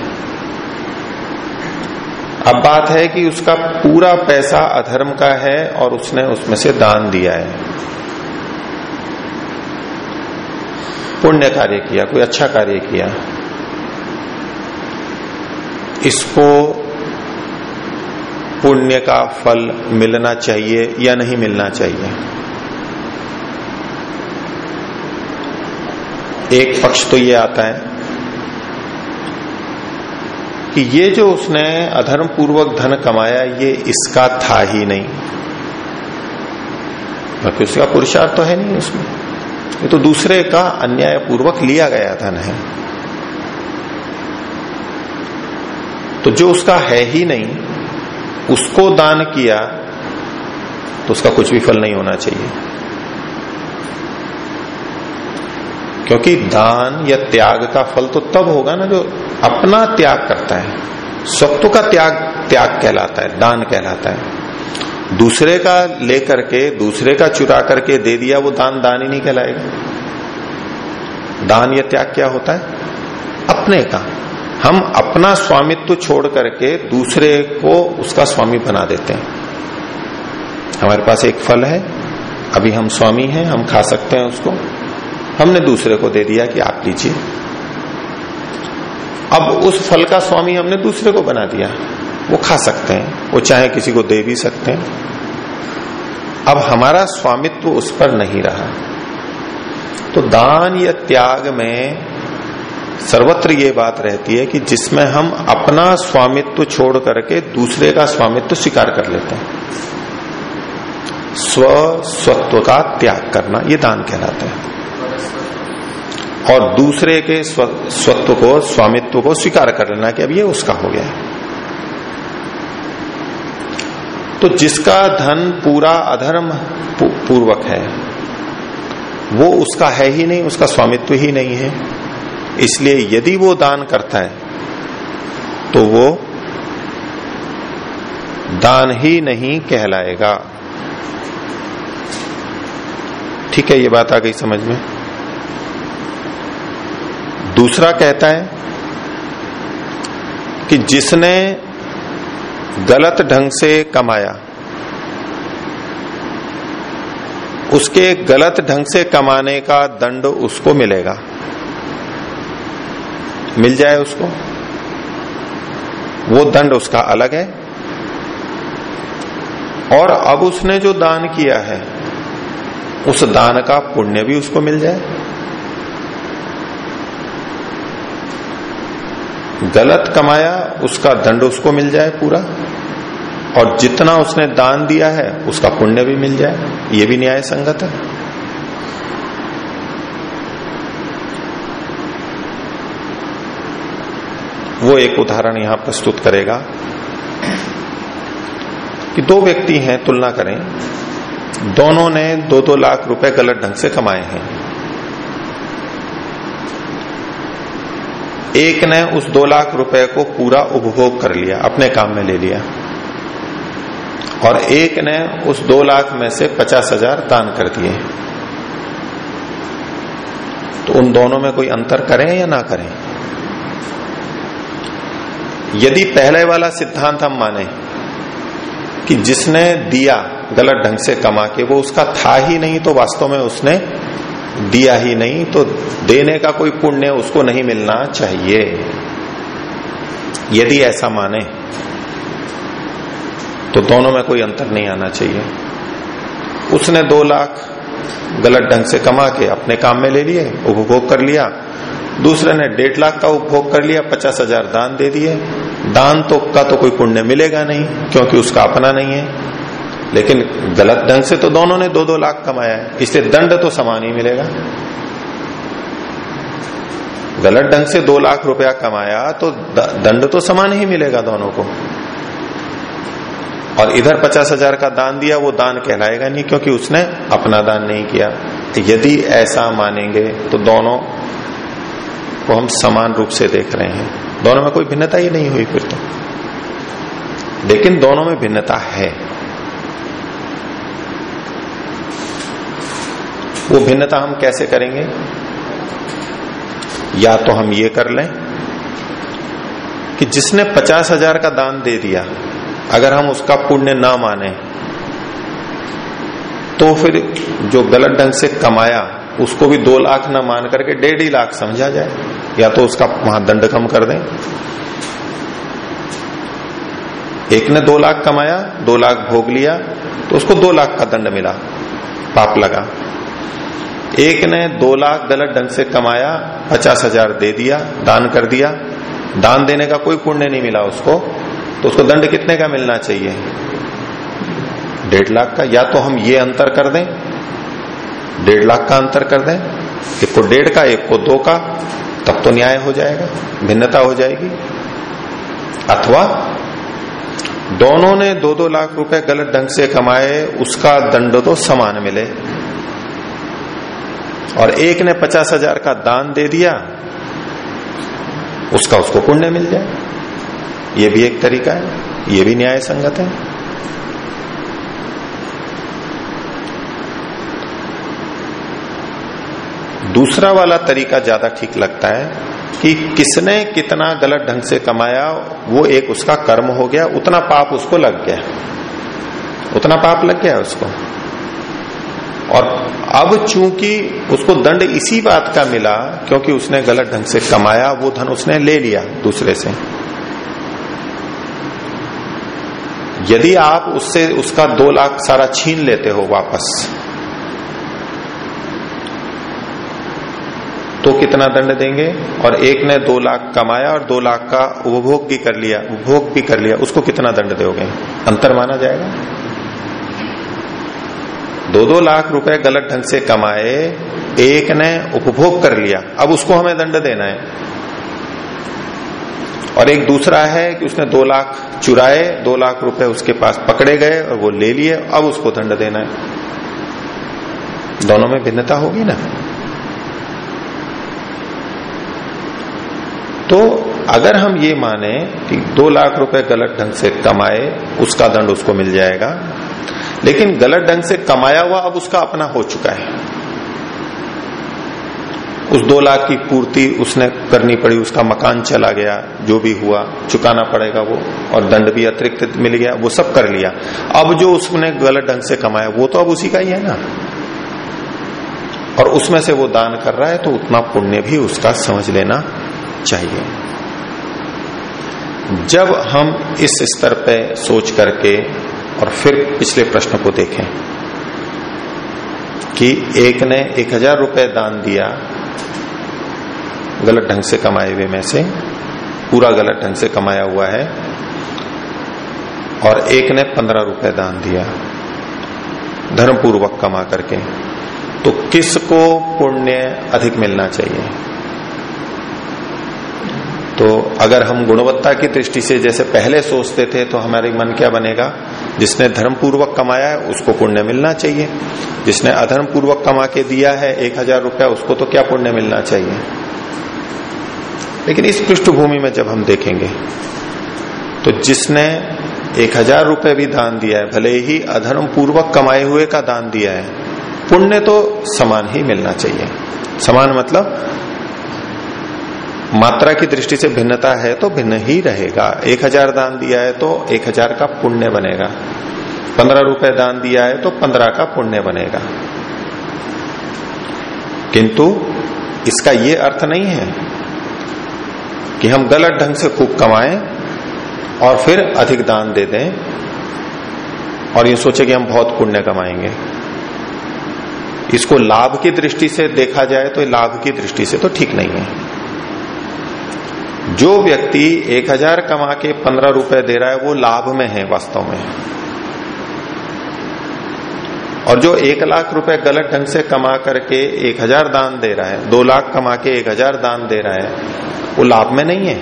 अब बात है कि उसका पूरा पैसा अधर्म का है और उसने उसमें से दान दिया है। पुण्य कार्य किया, कोई अच्छा कार्य किया। इसको पुण्य का फल मिलना चाहिए या नहीं मिलना चाहिए? एक पक्ष तो ये आता है कि ये जो उसने अधर्म पूर्वक धन कमाया, ये इसका था ही नहीं। बाकी उसका पुरुषार्थ तो है नहीं उसमें। ये तो दूसरे का अन्याय पूर्वक लिया गया धन है। तो जो उसका है ही नहीं, उसको दान किया तो उसका कुछ भी फल नहीं होना चाहिए। क्योंकि दान या त्याग का फल तो तब होगा ना जो अपना त्याग करता है। सत्व का त्याग त्याग कहलाता है, दान कहलाता है। दूसरे का लेकर के, दूसरे का चुरा करके दे दिया, वो दान दान ही नहीं कहलाएगा। दान या त्याग क्या होता है? अपने का। हम अपना स्वामित्व छोड़ करके दूसरे को उसका स्वामी बना देते हैं। हमारे पास एक फल है, अभी हम स्वामी हैं, हम खा सकते हैं उसको। हमने दूसरे को दे दिया कि आप लीजिए। अब उस फल का स्वामी हमने दूसरे को बना दिया। वो खा सकते हैं, वो चाहे किसी को दे भी सकते हैं। अब हमारा स्वामित्व उस पर नहीं रहा। तो दान या त्याग में सर्वत्र ये बात रहती है कि जिसमें हम अपना स्वामित्व छोड़ करके दूसरे का स्वामित्व स्वीकार कर लेते हैं। स्व स्वत्व का त्याग करना, ये दान कहलाता है। और दूसरे के स्वत्व को स्वामित्व को स्वीकार कर लेना कि अब ये उसका हो गया। तो जिसका धन पूरा अधर्म पूर्वक है, वो उसका है ही नहीं, उसका स्वामित्व ही नहीं है। इसलिए यदि वो दान करता है तो वो दान ही नहीं कहलाएगा। ठीक है, ये बात आ गई समझ में? दूसरा कहता है कि जिसने गलत ढंग से कमाया, उसके गलत ढंग से कमाने का दंड उसको मिलेगा। मिल जाए उसको। वो दंड उसका अलग है। और अब उसने जो दान किया है, उस दान का पुण्य भी उसको मिल जाए। गलत कमाया, उसका दंड उसको मिल जाए पूरा। और जितना उसने दान दिया है, उसका पुण्य भी मिल जाए। ये भी न्याय संगत है। वो एक उदाहरण यहाँ प्रस्तुत करेगा कि दो व्यक्ति हैं, तुलना करें। दोनों ने दो दो लाख रुपए गलत ढंग से कमाए हैं। एक ने उस दो लाख रुपए को पूरा उपभोग कर लिया, अपने काम में ले लिया। और एक ने उस दो लाख में से पचास हज़ार दान कर दिए। तो उन दोनों में कोई अंतर करें या ना करें? यदि पहले वाला सिद्धांत हम माने कि जिसने दिया, गलत ढंग से कमा के, वो उसका था ही नहीं तो वास्तव में उसने दिया ही नहीं तो देने का कोई पुण्य उसको नहीं मिलना चाहिए। यदि ऐसा माने तो दोनों में कोई अंतर नहीं आना चाहिए। उसने दो लाख गलत ढंग से कमा के अपने काम में ले लिए, उपभोग कर लिया। दूसरे ने डेढ़ लाख का उपभोग कर लिया, पचास हज़ार दान दे दिए। दान तो का तो कोई पुण्य मिलेगा नहीं, क्योंकि उसका अपना नहीं है। लेकिन गलत ढंग से तो दोनों ने दो दो लाख कमाया है। इसलिए दंड तो समान ही मिलेगा। गलत ढंग से दो लाख रुपया कमाया तो दंड तो समान ही मिलेगा दोनों को। और इधर पचास हज़ार का दान दिया, वो दान कहलाएगा नहीं क्योंकि उसने अपना दान नहीं किया। तो यदि ऐसा मानेंगे तो दोनों को हम समान रूप से देख रहे हैं। दोनों में कोई भिन्नता ही नहीं हुई फिर तो। लेकिन दोनों में भिन्नता है। वो भिन्नता हम कैसे करेंगे? या तो हम ये कर लें कि जिसने पचास हज़ार का दान दे दिया, अगर हम उसका पुण्य ना माने तो फिर जो गलत ढंग से कमाया, उसको भी दो लाख ना मान करके डेढ़ लाख समझा जाए, या तो उसका वहाँ दंड कम कर दें। एक ने दो लाख कमाया, दो लाख भोग लिया तो उसको दो लाख का दंड मिला, पाप लगा। एक ने दो लाख गलत ढंग से कमाया, पचास हज़ार दे दिया, दान कर दिया। दान देने का कोई पुण्य नहीं मिला उसको तो उसको दंड कितने का मिलना चाहिए? डेढ़ लाख का? या तो हम ये अंतर कर दें, डेढ़ लाख का अंतर कर दें, एक को डेढ़ का, एक को दो का, तब तो न्याय हो जाएगा, भिन्नता हो जाएगी। अथवा दोनों ने दो दो लाख रुपए गलत ढंग से कमाए, उसका दंड तो समान मिले। और एक ने पचास हज़ार का दान दे दिया, उसका उसको पुण्य मिल जाए। ये भी एक तरीका है, ये भी न्याय संगत है। दूसरा वाला तरीका ज़्यादा ठीक लगता है कि किसने कितना गलत ढंग से कमाया, वो एक उसका कर्म हो गया, उतना पाप उसको लग गया। उतना पाप लग गया उसको। और अब चूँकि उसको दंड इसी बात का मिला, क्योंकि उसने गलत ढंग से कमाया, वो धन उसने ले लिया दूसरे से। यदि आप उससे, उसका दो लाख सारा छीन लेते हो वापस तो कितना दंड देंगे? और एक ने दो लाख कमाया और दो लाख का उपभोग भी कर लिया, उपभोग भी कर लिया, उसको कितना दंड दोगे? अंतर माना जाएगा? दो दो लाख रुपए गलत ढंग से कमाए, एक ने उपभोग कर लिया, अब उसको हमें दंड देना है। और एक दूसरा है कि उसने दो लाख चुराए, दो लाख रुपए उसके पास पकड़े गए और वो ले लिए, अब उसको दंड देना है। दोनों में भिन्नता होगी ना? तो अगर हम ये माने कि दो लाख रुपए गलत ढंग से कमाए, उसका दंड उसको मिल जाएगा लेकिन गलत ढंग से कमाया हुआ अब उसका अपना हो चुका है। उस दो लाख की पूर्ति उसने करनी पड़ी, उसका मकान चला गया, जो भी हुआ, चुकाना पड़ेगा वो, और दंड भी अतिरिक्त मिल गया, वो सब कर लिया। अब जो उसने गलत ढंग से कमाया, वो तो अब उसी का ही है ना। और उसमें से वो दान कर रहा है तो उतना पुण्य भी उसका समझ लेना चाहिए। जब हम इस स्तर पे सोच करके और फिर पिछले प्रश्न को देखें कि एक ने एक हज़ार रुपए दान दिया गलत ढंग से कमाए हुए में से, पूरा गलत ढंग से कमाया हुआ है, और एक ने पंद्रह रुपए दान दिया, धर्मपूर्वक कमा करके तो किसको पुण्य अधिक मिलना चाहिए? तो अगर हम गुणवत्ता की दृष्टि से जैसे पहले सोचते थे तो हमारे मन क्या बनेगा? जिसने धर्म पूर्वक कमाया है, उसको पुण्य मिलना चाहिए। जिसने अधर्म पूर्वक कमा के दिया है, एक हज़ार रुपया, उसको तो क्या पुण्य मिलना चाहिए? लेकिन इस पृष्ठभूमि में जब हम देखेंगे तो जिसने एक हज़ार रुपए भी दान दिया है, भले ही अधर्म पूर्वक कमाए हुए का दान दिया है, पुण्य तो समान ही मिलना चाहिए। समान मतलब मात्रा की दृष्टि से भिन्नता है तो भिन्न ही रहेगा। एक हज़ार दान दिया है तो एक हज़ार का पुण्य बनेगा। पंद्रह रुपए दान दिया है तो पंद्रह का पुण्य बनेगा। किंतु इसका ये अर्थ नहीं है कि हम गलत ढंग से खूब कमाएँ और फिर अधिक दान दे दें और ये सोचे कि हम बहुत पुण्य कमाएँगे। इसको लाभ की दृष्टि से देखा जाए तो लाभ की दृष्टि से तो ठीक नहीं है। जो व्यक्ति एक हज़ार कमा के पंद्रह रुपए दे रहा है, वो लाभ में है, वास्तव में। और जो एक लाख रुपए गलत ढंग से कमा करके एक हज़ार दान दे रहा है, दो लाख कमा के एक हज़ार दान दे रहा है, वो लाभ में नहीं है।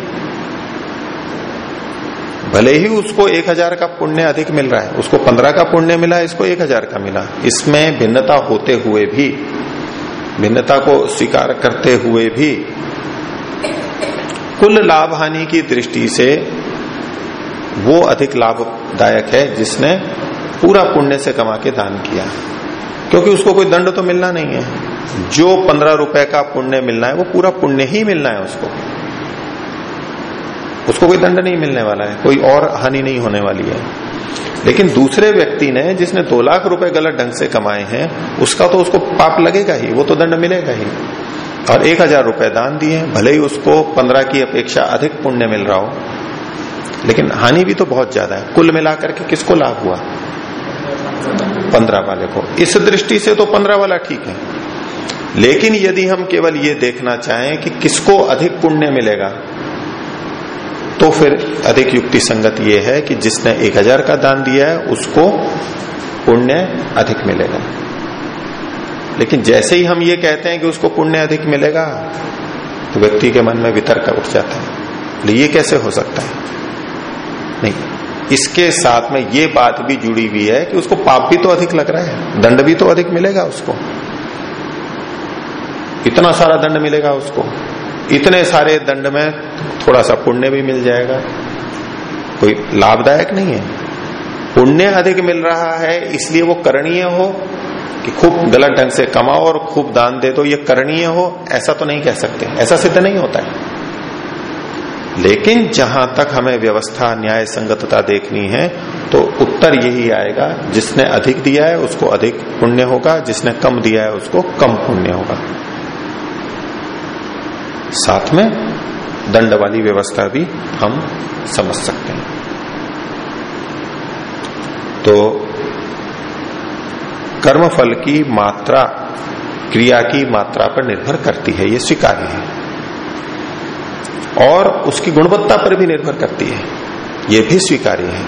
भले ही उसको एक हज़ार का पुण्य अधिक मिल रहा है, उसको पंद्रह का पुण्य मिला, इसको एक हज़ार का मिला। इसमें भिन्नता होते हुए भी, भिन्नता को स्वीकार करते हुए भी कुल लाभ हानि की दृष्टि से वो अधिक लाभदायक है जिसने पूरा पुण्य से कमा के दान किया क्योंकि उसको कोई दंड तो मिलना नहीं है। जो पंद्रह रुपए का पुण्य मिलना है, वो पूरा पुण्य ही मिलना है उसको। उसको कोई दंड नहीं मिलने वाला है, कोई और हानि नहीं होने वाली है। लेकिन दूसरे व्यक्ति ने, जिसने दो लाख रुपए गलत ढंग से कमाए हैं, उसका तो उसको पाप लगेगा ही, वो तो दंड मिलेगा ही। और एक हज़ार रुपए दान दिए, भले ही उसको पंद्रह की अपेक्षा अधिक पुण्य मिल रहा हो, लेकिन हानि भी तो बहुत ज़्यादा है। कुल मिलाकर के किसको लाभ हुआ? पंद्रह वाले को। इस दृष्टि से तो पंद्रह वाला ठीक है। लेकिन यदि हम केवल ये देखना चाहें कि किसको अधिक पुण्य मिलेगा तो फिर अधिक युक्ति संगत ये है कि जिसने एक हज़ार का दान दिया है, उसको पुण्य अधिक मिलेगा। लेकिन जैसे ही हम ये कहते हैं कि उसको पुण्य अधिक मिलेगा तो व्यक्ति के मन में वितर्क उठ जाता है। ये कैसे हो सकता है? नहीं, इसके साथ में ये बात भी जुड़ी हुई है कि उसको पाप भी तो अधिक लग रहा है, दंड भी तो अधिक मिलेगा उसको। इतना सारा दंड मिलेगा उसको। इतने सारे दंड में थोड़ा सा पुण्य भी मिल जाएगा। कोई लाभदायक नहीं है। पुण्य अधिक मिल रहा है, इसलिए वो करणीय हो कि खूब गलत ढंग से कमाओ और खूब दान दे दो, ये करणीय हो, ऐसा तो नहीं कह सकते। ऐसा सिद्ध नहीं होता है। लेकिन जहाँ तक हमें व्यवस्था, न्याय, संगतता देखनी है तो उत्तर यही आएगा, जिसने अधिक दिया है, उसको अधिक पुण्य होगा, जिसने कम दिया है, उसको कम पुण्य होगा। साथ में दंड वाली व्यवस्था भी हम समझ सकते हैं। तो कर्मफल की मात्रा, क्रिया की मात्रा पर निर्भर करती है, ये स्वीकार्य है। और उसकी गुणवत्ता पर भी निर्भर करती है, ये भी स्वीकार्य है।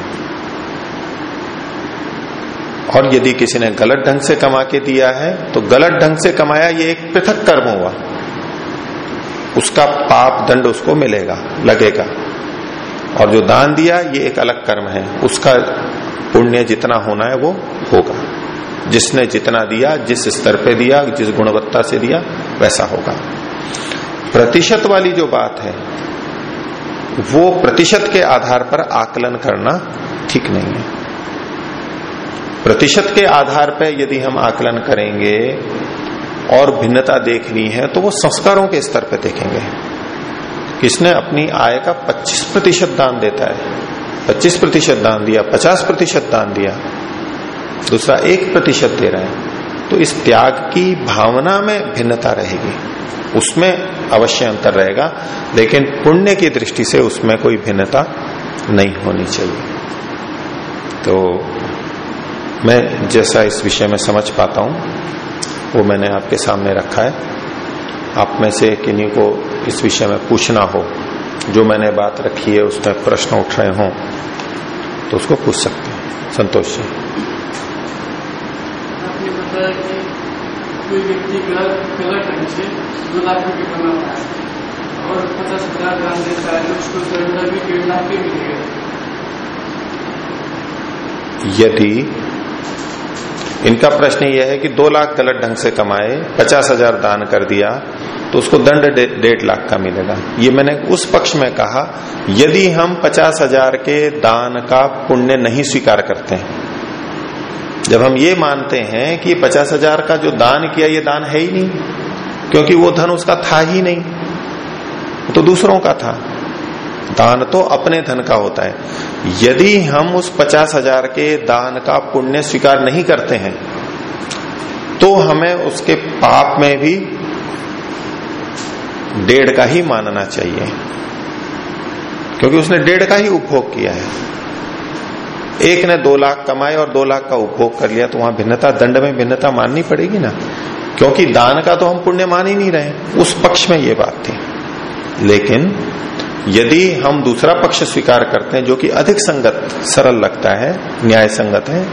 और यदि किसी ने गलत ढंग से कमा के दिया है तो गलत ढंग से कमाया, ये एक पृथक कर्म हुआ। उसका पाप दंड उसको मिलेगा, लगेगा। और जो दान दिया, ये एक अलग कर्म है। उसका पुण्य जितना होना है, वो होगा। जिसने जितना दिया, जिस स्तर पे दिया, जिस गुणवत्ता से दिया, वैसा होगा। प्रतिशत वाली जो बात है, वो प्रतिशत के आधार पर आकलन करना ठीक नहीं है। प्रतिशत के आधार पर यदि हम आकलन करेंगे और भिन्नता देखनी है तो वो संस्कारों के स्तर पर देखेंगे। किसने अपनी आय का 25 प्रतिशत दान देता है? 25 प्रतिशत दान दिया 50 प्रतिशत दान दिया। दूसरा, एक प्रतिशत दे रहा है। तो इस त्याग की भावना में भिन्नता रहेगी। उसमें अवश्य अंतर रहेगा, लेकिन पुण्य की दृष्टि से उसमें कोई भिन्नता नहीं होनी चाहिए। तो मैं जैसा इस विषय में समझ पाता हूँ, वो मैंने आपके सामने रखा है। आप में से किन्हीं को इस विषय में पूछना हो, जो मैंने बात रखी है, उसमें प्रश्न उठ रहे हो तो उसको पूछ सकते हैं। संतोष जी। कोई व्यक्ति गलत गलत ढंग से दो लाख रुपए कमाता है और पचास हज़ार दान देता है तो उसको दंड भी डेढ़ लाख के मिलेगा यदि इनका प्रश्न यह है कि दो लाख गलत ढंग से कमाए, पचास हज़ार दान कर दिया तो उसको दंड डेढ़ लाख का मिलेगा। ये मैंने उस पक्ष में कहा, यदि हम पचास हज़ार के दान का पुण्य नहीं स्वीकार करते हैं जब हम ये मानते हैं कि पचास हज़ार का जो दान किया, ये दान है ही नहीं, क्योंकि वो धन उसका था ही नहीं तो दूसरों का था। दान तो अपने धन का होता है। यदि हम उस पचास हज़ार के दान का पुण्य स्वीकार नहीं करते हैं तो हमें उसके पाप में भी डेढ़ का ही मानना चाहिए, क्योंकि उसने डेढ़ का ही उपभोग किया है। एक ने दो लाख कमाए और दो लाख का उपभोग कर लिया तो वहाँ भिन्नता, दंड में भिन्नता माननी पड़ेगी ना? क्योंकि दान का तो हम पुण्य मान ही नहीं रहे उस पक्ष में ये बात थी। लेकिन यदि हम दूसरा पक्ष स्वीकार करते हैं, जो कि अधिक संगत, सरल लगता है, न्याय संगत है,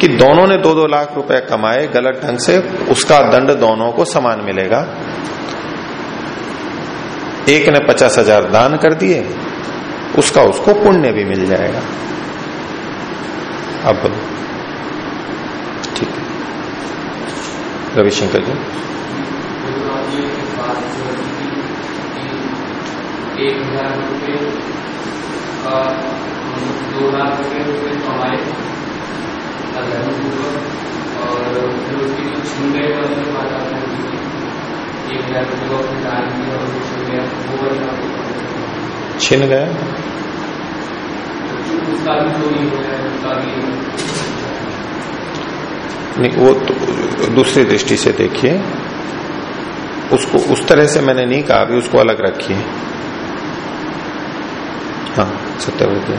कि दोनों ने दो दो लाख रुपए कमाए, गलत ढंग से, उसका दंड दोनों को समान मिलेगा। एक ने पचास हज़ार दान कर दिए उसका उसको पुण्य भी मिल जाएगा। अब ठीक रविशंकर जी। एक हज़ार रुपये दो लाख रुपये और फिर उसकी जो छीन गए बात आपने एक हज़ार रुपये वो वाली छिन गया नहीं, वो तो दूसरी दृष्टि से देखिए। उसको, उस तरह से मैंने नहीं कहा, अभी उसको अलग रखिए। हाँ सत्यव्रत जी।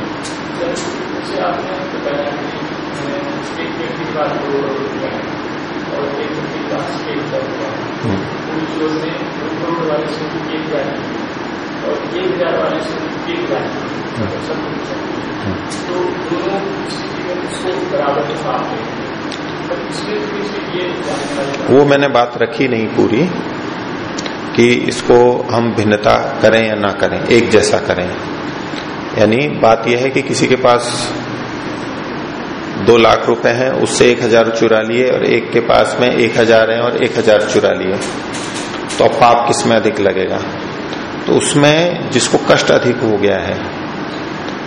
वो मैंने बात रखी नहीं पूरी कि इसको हम भिन्नता करें या ना करें, एक जैसा करें। यानी बात यह है कि किसी के पास दो लाख रुपए हैं, उससे एक हज़ार चुरा लिए और एक के पास में एक हज़ार है और एक हज़ार चुरा लिए। तो अब पाप किसमें अधिक लगेगा? तो उसमें जिसको कष्ट अधिक हो गया है,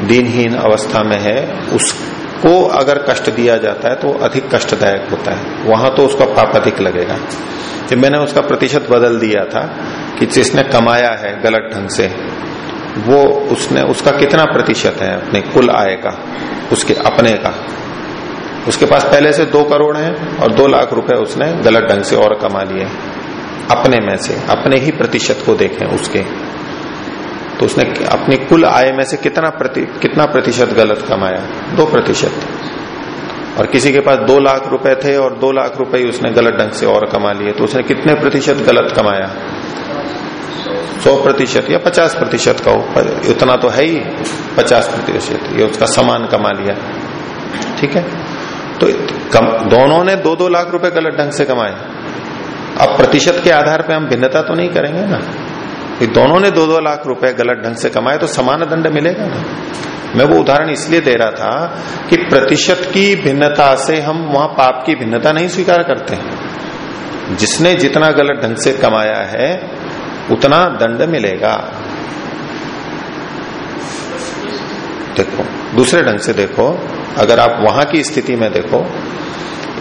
दिनहीन अवस्था में है, उसको अगर कष्ट दिया जाता है तो अधिक कष्टदायक होता है। वहाँ तो उसका पाप अधिक लगेगा। जब मैंने उसका प्रतिशत बदल दिया था कि जिसने कमाया है गलत ढंग से, वो उसने, उसका कितना प्रतिशत है अपने कुल आय का, उसके, अपने का? उसके पास पहले से दो करोड़ है और दो लाख रुपए उसने गलत ढंग से और कमा लिए। अपने में से, अपने ही प्रतिशत को देखें उसके। तो उसने अपनी कुल आय में से कितना प्रति कितना प्रतिशत गलत कमाया? दो प्रतिशत। और किसी के पास दो लाख रुपए थे और दो लाख रुपए उसने गलत ढंग से और कमा लिए तो उसने कितने प्रतिशत गलत कमाया? सौ प्रतिशत या पचास प्रतिशत का हो उतना तो है ही पचास प्रतिशत। ये उसका सामान कमा लिया। ठीक है? तो कम, दोनों ने दो दो लाख रुपए गलत ढंग से कमाए। अब प्रतिशत के आधार पे हम भिन्नता तो नहीं करेंगे ना? कि दोनों ने दो दो लाख रुपए गलत ढंग से कमाए तो समान दंड मिलेगा ना? मैं वो उदाहरण इसलिए दे रहा था कि प्रतिशत की भिन्नता से हम वहाँ पाप की भिन्नता नहीं स्वीकार करते। जिसने जितना गलत ढंग से कमाया है, उतना दंड मिलेगा। देखो, दूसरे ढंग से देखो। अगर आप वहाँ की स्थिति में देखो,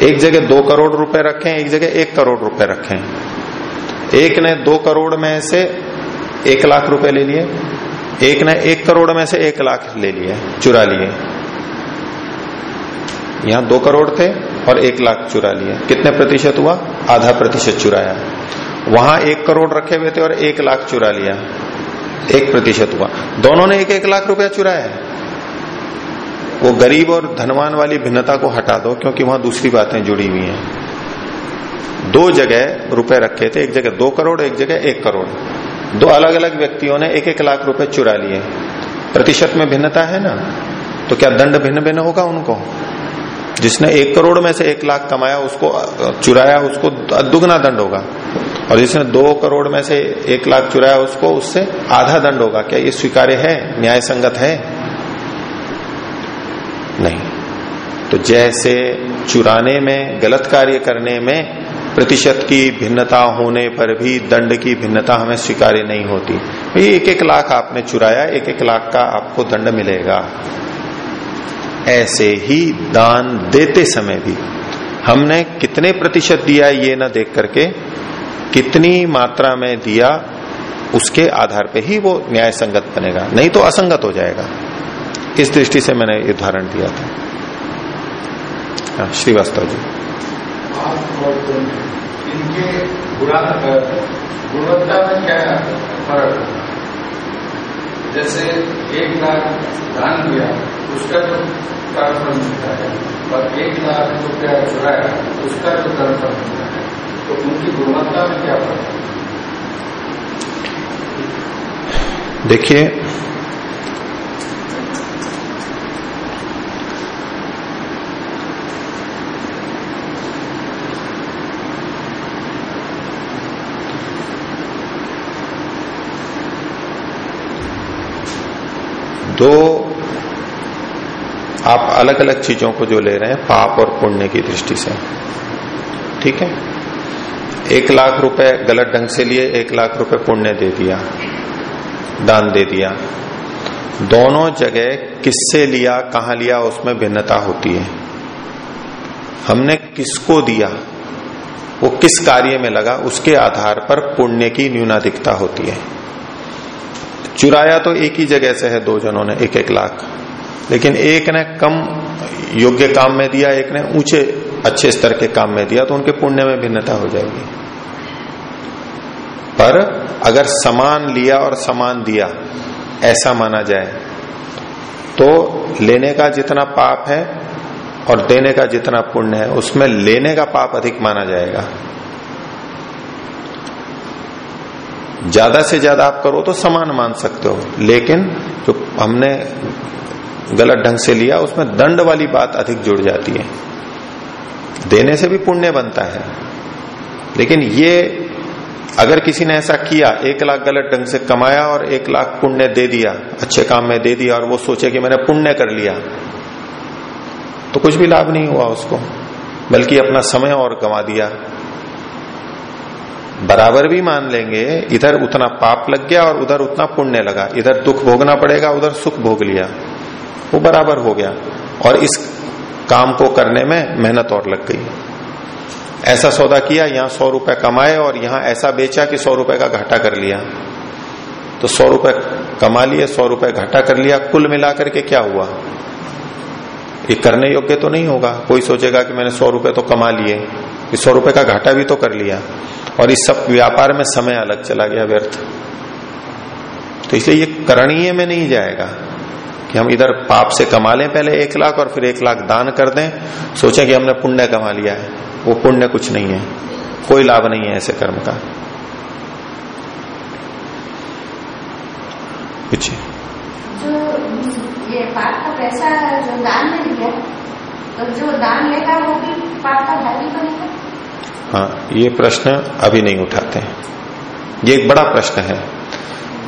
एक जगह दो करोड़ रुपए रखें, एक जगह एक करोड़ रुपए रखें। एक ने दो करोड़ में से एक लाख रुपए ले लिए। एक ने एक करोड़ में से एक लाख ले लिए, चुरा लिए। यहाँ दो करोड़ थे और एक लाख चुरा लिए। कितने प्रतिशत हुआ? आधा प्रतिशत चुराया। वहाँ एक करोड़ रखे हुए थे और एक लाख चुरा लिया। एक प्रतिशत हुआ। दोनों ने एक एक लाख रुपया चुराया। वो गरीब और धनवान वाली भिन्नता को हटा दो, क्योंकि वहाँ दूसरी बातें जुड़ी हुई हैं। दो जगह रुपए रखे थे। एक जगह दो करोड़, एक जगह एक करोड़। दो अलग अलग व्यक्तियों ने एक एक लाख रुपए चुरा लिए। प्रतिशत में भिन्नता है ना? तो क्या दंड भिन्न भिन्न होगा उनको? जिसने एक करोड़ में से एक लाख कमाया, उसको, चुराया, उसको दुगना दंड होगा। और जिसने दो करोड़ में से एक लाख चुराया, उसको, उससे आधा दंड होगा। क्या ये स्वीकार्य है? न्याय संगत है? नहीं। तो जैसे चुराने में, गलत कार्य करने में प्रतिशत की भिन्नता होने पर भी दंड की भिन्नता हमें स्वीकार्य नहीं होती। भाई एक एक लाख आपने चुराया एक एक लाख का आपको दंड मिलेगा। ऐसे ही दान देते समय भी हमने कितने प्रतिशत दिया ये ना देख करके कितनी मात्रा में दिया उसके आधार पे ही वो न्याय संगत बनेगा नहीं तो असंगत हो जाएगा। इस दृष्टि से मैंने उदाहरण दिया था। हाँ, श्रीवास्तव जी। इनके गुणवत्ता में क्या फ़र्क जैसे एक लाख दान दिया उसका जो कर्मफल मिलता है, और एक लाख रुपया चुराया, उसका जो कर्मफल मिलता है तो उनकी गुणवत्ता में क्या फ़र्क देखिए दो आप अलग अलग चीज़ों को जो ले रहे हैं, पाप और पुण्य की दृष्टि से। ठीक है? एक लाख रुपए गलत ढंग से लिए, एक लाख रुपए पुण्य दे दिया, दान दे दिया। दोनों जगह किससे लिया, कहा लिया, उसमें भिन्नता होती है। हमने किसको दिया, वो किस कार्य में लगा, उसके आधार पर पुण्य की न्यूनाधिकता होती है। चुराया तो एक ही जगह से है, दो जनों ने एक एक लाख। लेकिन एक ने कम योग्य काम में दिया, एक ने ऊँचे, अच्छे स्तर के काम में दिया तो उनके पुण्य में भिन्नता हो जाएगी। पर अगर समान लिया और समान दिया, ऐसा माना जाए तो लेने का जितना पाप है और देने का जितना पुण्य है, उसमें लेने का पाप अधिक माना जाएगा। ज़्यादा से ज़्यादा आप करो तो समान मान सकते हो, लेकिन जो हमने गलत ढंग से लिया, उसमें दंड वाली बात अधिक जुड़ जाती है। देने से भी पुण्य बनता है। लेकिन ये, अगर किसी ने ऐसा किया, एक लाख गलत ढंग से कमाया और एक लाख पुण्य दे दिया, अच्छे काम में दे दिया और वो सोचे कि मैंने पुण्य कर लिया तो कुछ भी लाभ नहीं हुआ उसको, बल्कि अपना समय और गंवा दिया। बराबर भी मान लेंगे, इधर उतना पाप लग गया और उधर उतना पुण्य लगा, इधर दुख भोगना पड़ेगा, उधर सुख भोग लिया। वो बराबर हो गया और इस काम को करने में मेहनत और लग गई। ऐसा सौदा किया, यहाँ सौ रुपए कमाए और यहाँ ऐसा बेचा कि सौ रुपए का घाटा कर लिया। तो सौ रुपए कमा लिए, सौ रुपए घाटा कर लिया, कुल मिलाकर के क्या हुआ? ये करने योग्य तो नहीं होगा। कोई सोचेगा कि मैंने सौ रुपए तो कमा लिए सौ रुपए का घाटा भी तो कर लिया। और इस सब व्यापार में समय अलग चला गया, व्यर्थ। तो इसलिए ये करणीय में नहीं जाएगा। कि हम इधर पाप से कमा लें पहले एक लाख और फिर एक लाख दान कर दें। सोचें कि हमने पुण्य कमा लिया है। वो पुण्य कुछ नहीं है। कोई लाभ नहीं है ऐसे कर्म का। पूछिए। जो ये पाप का पैसा जो दान में दिया तो जो दान लेगा वो भी पाप का भागी बनेगा हाँ ये प्रश्न अभी नहीं उठाते हैं। ये एक बड़ा प्रश्न है।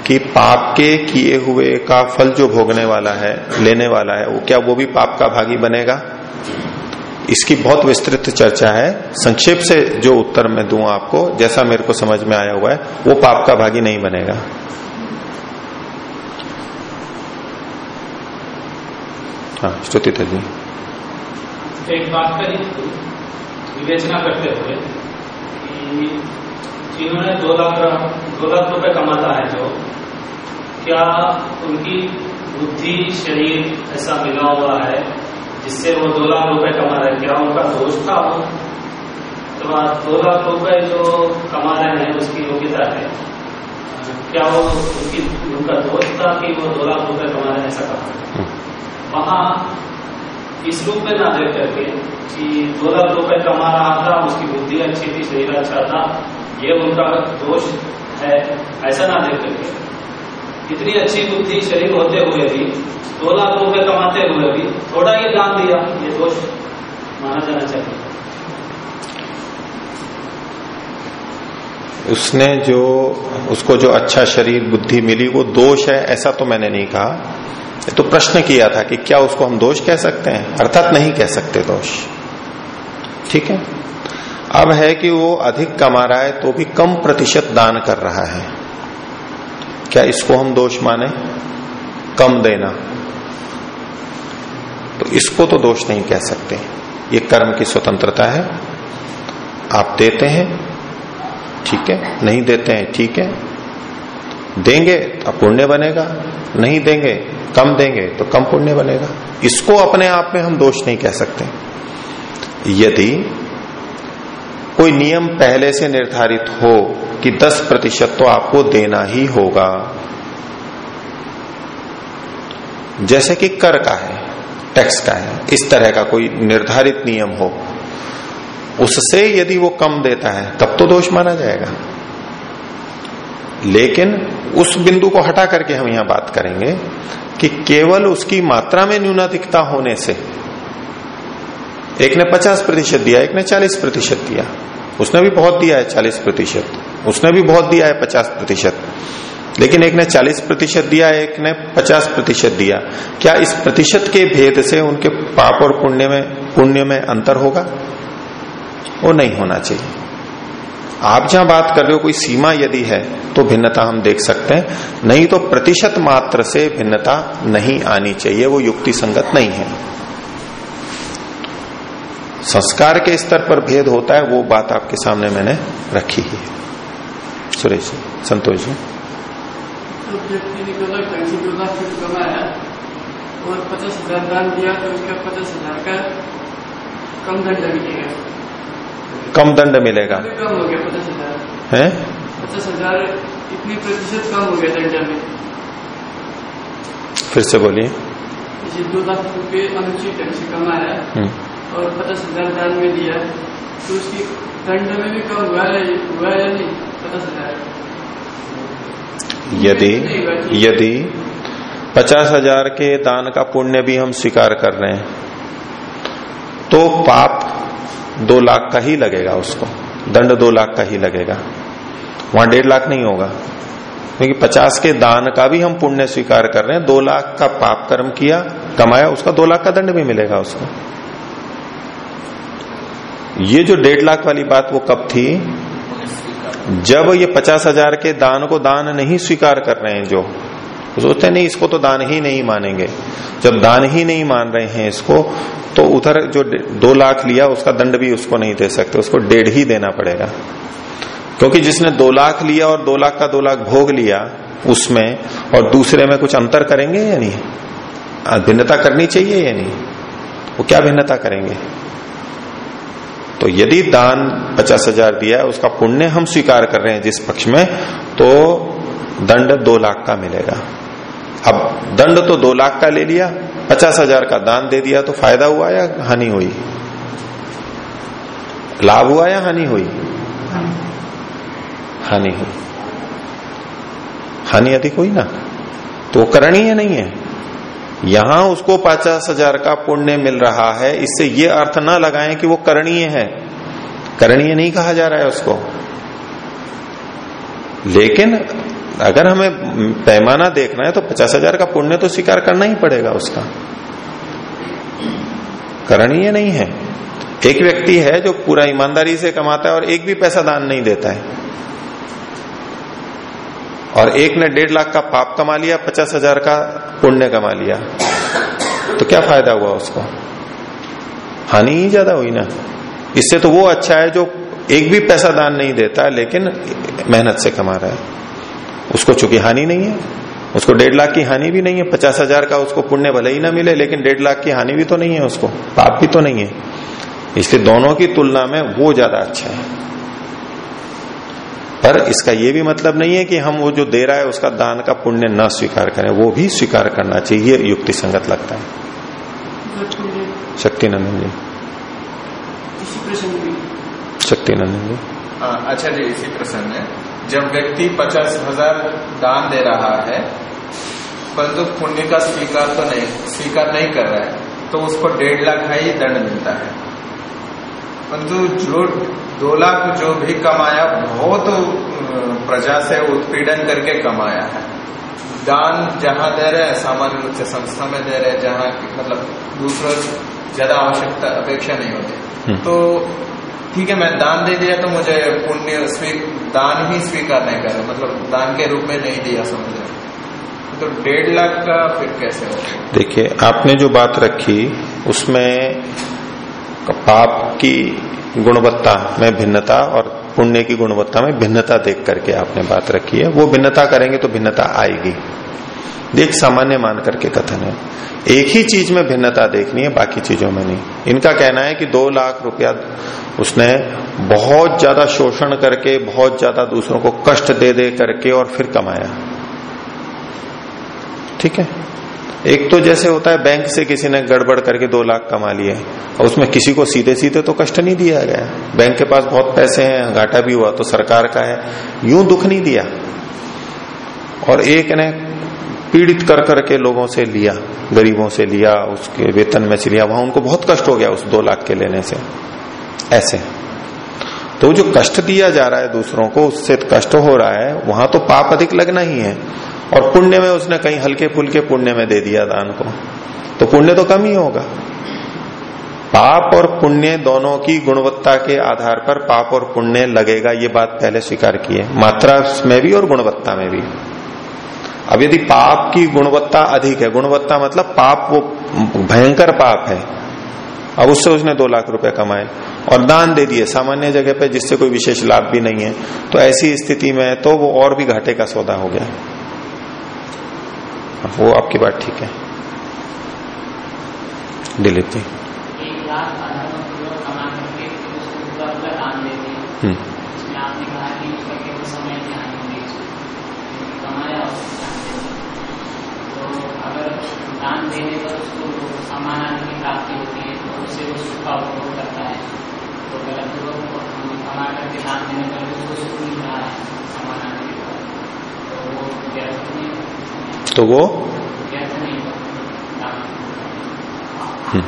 कि पाप के किए हुए का फल जो भोगने वाला है, लेने वाला है, वो क्या वो भी पाप का भागी बनेगा? इसकी बहुत विस्तृत चर्चा है। संक्षेप से जो उत्तर मैं दू आपको, जैसा मेरे को समझ में आया हुआ है, वो पाप का भागी नहीं बनेगा। हाँ स्तुति जी। एक बात करी विवेचना करते हुए जिन्होंने दो लाख दो लाख रुपए कमाता है जो क्या उनकी बुद्धि, शरीर ऐसा मिला हुआ है, जिससे वो दो लाख रुपए कमा रहे क्या उनका दोष था वो? तो दो लाख रुपए जो कमा रहे हैं, उसकी योग्यता है, क्या वो उनकी उनका दोष था कि वो दो लाख रुपए कमा रहे ऐसा कहा? वहाँ इस रूप में ना देख करके कि दो लाख रुपए कमा रहा था, उसकी बुद्धि अच्छी थी, शरीर अच्छा था, ये उनका दोष है, ऐसा ना देख करके। इतनी अच्छी बुद्धि शरीर होते हुए भी दो लाख रुपए कमाते हुए भी, थोड़ा ये दान दिया, ये दोष माना जाना चाहिए। उसने जो, उसको जो अच्छा शरीर, बुद्धि मिली, वो दोष है, ऐसा तो मैंने नहीं कहा। तो प्रश्न किया था कि क्या उसको हम दोष कह सकते हैं? अर्थात नहीं कह सकते दोष। ठीक है? अब है कि वो अधिक कमा रहा है तो भी कम प्रतिशत दान कर रहा है। क्या इसको हम दोष माने? कम देना। तो इसको तो दोष नहीं कह सकते। ये कर्म की स्वतंत्रता है। आप देते हैं, ठीक है? नहीं देते हैं, ठीक है? देंगे तो पुण्य बनेगा। नहीं देंगे, कम देंगे तो कम पुण्य बनेगा। इसको अपने आप में हम दोष नहीं कह सकते। यदि कोई नियम पहले से निर्धारित हो कि 10 प्रतिशत तो आपको देना ही होगा। जैसे कि कर का है, टैक्स का है, इस तरह का कोई निर्धारित नियम हो, उससे यदि वो कम देता है, तब तो दोष माना जाएगा। लेकिन उस बिंदु को हटा करके हम यहाँ बात करेंगे कि केवल उसकी मात्रा में न्यूनाधिकता होने से एक ने 50 प्रतिशत दिया, एक ने 40 प्रतिशत दिया। उसने भी बहुत दिया है 40 प्रतिशत। उसने भी बहुत दिया है 50 प्रतिशत। लेकिन एक ने 40 प्रतिशत दिया, एक ने 50 प्रतिशत दिया। क्या इस प्रतिशत के भेद से उनके पाप और पुण्य में पुण्य में अंतर होगा? वो नहीं होना चाहिए। आप जहाँ बात कर रहे हो, कोई सीमा यदि है तो भिन्नता हम देख सकते हैं। नहीं तो प्रतिशत मात्र से भिन्नता नहीं आनी चाहिए, वो युक्ति संगत नहीं है। संस्कार के स्तर पर भेद होता है वो बात आपके सामने मैंने रखी है। सुरेश जी संतोष जी। तो और पचास हज़ार दान दिया तो उसका पचास हज़ार का कम दंड मिलेगा कम दंड मिलेगा। कम हो गया पचास हज़ार। है? पचास हज़ार इतनी प्रतिशत कम हो गया दंड में। फिर से बोलिए। दो लाख रुपये अनुचित ढंग से कमाया और पचास हज़ार दान में दिया तो उसकी दंड में भी कम हुआ है हुआ या नहीं पचास हज़ार यदि यदि पचास हज़ार के दान का पुण्य भी हम स्वीकार कर रहे हैं तो पाप दो लाख का ही लगेगा उसको दंड दो लाख का ही लगेगा। वहाँ डेढ़ लाख नहीं होगा क्योंकि पचास के दान का भी हम पुण्य स्वीकार कर रहे हैं दो लाख का पाप कर्म किया कमाया उसका दो लाख का दंड भी मिलेगा उसको। ये जो डेढ़ लाख वाली बात वो कब थी? जब ये पचास हज़ार के दान को दान नहीं स्वीकार कर रहे हैं जो सोचते नहीं, इसको तो दान ही नहीं मानेंगे। जब दान ही नहीं मान रहे हैं इसको तो उधर जो दो लाख लिया, उसका दंड भी उसको नहीं दे सकते, उसको डेढ़ ही देना पड़ेगा। क्योंकि जिसने दो लाख लिया और दो लाख का दो लाख भोग लिया उसमें, और दूसरे में कुछ अंतर करेंगे या नहीं? भिन्नता करनी चाहिए या नहीं? वो क्या भिन्नता करेंगे? तो यदि दान पचास हज़ार दिया है, उसका पुण्य हम स्वीकार कर रहे हैं जिस पक्ष में तो दंड दो लाख का मिलेगा। अब दंड तो दो लाख का ले लिया, पचास हज़ार का दान दे दिया तो फ़ायदा हुआ या हानि हुई? लाभ हुआ या हानि हुई? हानि हुई। हानि अधिक हुई ना? तो वो करणीय नहीं है। यहाँ उसको पचास हज़ार का पुण्य मिल रहा है। इससे ये अर्थ ना लगाएँ कि वो करणीय है। करणीय नहीं कहा जा रहा है उसको। लेकिन अगर हमें पैमाना देखना है तो पचास हज़ार का पुण्य तो स्वीकार करना ही पड़ेगा उसका। करणीय नहीं है। एक व्यक्ति है जो पूरा ईमानदारी से कमाता है और एक भी पैसा दान नहीं देता है। और एक ने डेढ़ लाख का पाप कमा लिया, पचास हज़ार का पुण्य कमा लिया। तो क्या फ़ायदा हुआ उसको? हानि ही ज़्यादा हुई ना। इससे तो वो अच्छा है जो एक भी पैसा दान नहीं देता, लेकिन मेहनत से कमा रहा है। उसको चूँकि हानि नहीं है, उसको डेढ़ लाख की हानि भी नहीं है, पचास हज़ार का उसको पुण्य भले ही ना मिले, लेकिन डेढ़ लाख की हानि भी तो नहीं है उसको, पाप भी तो नहीं है। इसलिए दोनों की तुलना में वो ज़्यादा अच्छा है। पर इसका ये भी मतलब नहीं है कि हम वो जो दे रहा है, उसका दान का पुण्य न स्वीकार करें, वो भी स्वीकार करना चाहिए युक्ति संगत लगता है। शक्ति नंदन जी। इसी प्रसंग में शक्ति नंदन जी अच्छा जी, इसी प्रसंग में, जब व्यक्ति पचास हज़ार दान दे रहा है, परंतु पुण्य का स्वीकार तो नहीं, स्वीकार नहीं कर रहा है तो उसको डेढ़ लाख का ही दंड मिलता है। परंतु जो दो लाख जो भी कमाया बहुत प्रजा से उत्पीड़न करके कमाया है। दान जहाँ दे रहे हैं सामान्य रूप से संस्था में दे रहे हैं जहाँ मतलब दूसरों ज़्यादा आवश्यकता अपेक्षा नहीं होती। हम्म। तो ठीक है मैं दान दे दिया तो मुझे पुण्य दान ही स्वीकार नहीं कर रहा मतलब दान के रूप में नहीं दिया समझ। रहे तो डेढ़ लाख का फिर कैसे होगा? देखिए आपने जो बात रखी उसमें पाप की गुणवत्ता में भिन्नता और पुण्य की गुणवत्ता में भिन्नता देख करके आपने बात रखी है। वो भिन्नता करेंगे तो भिन्नता आएगी। देख सामान्य मान करके कथन है। एक ही चीज़ में भिन्नता देखनी है, बाकी चीज़ों में नहीं। इनका कहना है कि दो लाख रुपया उसने बहुत ज़्यादा शोषण करके, बहुत ज़्यादा दूसरों को कष्ट दे दे करके और फिर कमाया। ठीक है? एक तो जैसे होता है बैंक से किसी ने गड़बड़ करके दो लाख कमा लिए, और उसमें किसी को सीधे सीधे तो कष्ट नहीं दिया गया। बैंक के पास बहुत पैसे हैं, घाटा भी हुआ तो सरकार का है, यूँ दुख नहीं दिया। और एक ने पीड़ित कर करके लोगों से लिया, गरीबों से लिया, उसके वेतन में से लिया, वहाँ उनको बहुत कष्ट हो गया उस दो लाख के लेने से। ऐसे। तो जो कष्ट दिया जा रहा है दूसरों को, उससे कष्ट हो रहा है, वहाँ तो पाप अधिक लगना ही है। और पुण्य में उसने कहीं हल्के फुल्के पुण्य में दे दिया दान को। तो पुण्य तो कम ही होगा। पाप और पुण्य दोनों की गुणवत्ता के आधार पर पाप और पुण्य लगेगा, ये बात पहले स्वीकार की है। मात्रा में भी और गुणवत्ता में भी। अब यदि पाप की गुणवत्ता अधिक है, गुणवत्ता मतलब पाप वो भयंकर पाप है। अब उससे उसने दो लाख रुपए कमाए और दान दे दिए सामान्य जगह पे, जिससे कोई विशेष लाभ भी नहीं है। तो ऐसी स्थिति में तो वो और भी घाटे का सौदा हो गया। वो आपकी बात ठीक है। दिलीप जी दान हैं हम्म, दान। तो अगर दान देने पर उसको आदि की प्राप्ति होती है तो उससे वो सुख का उपभोग करता है। तो गलत लोग कमा करके दान देने पर उसको सुख मिल रहा है पर तो वो व्यर्थ तो वो हम्म,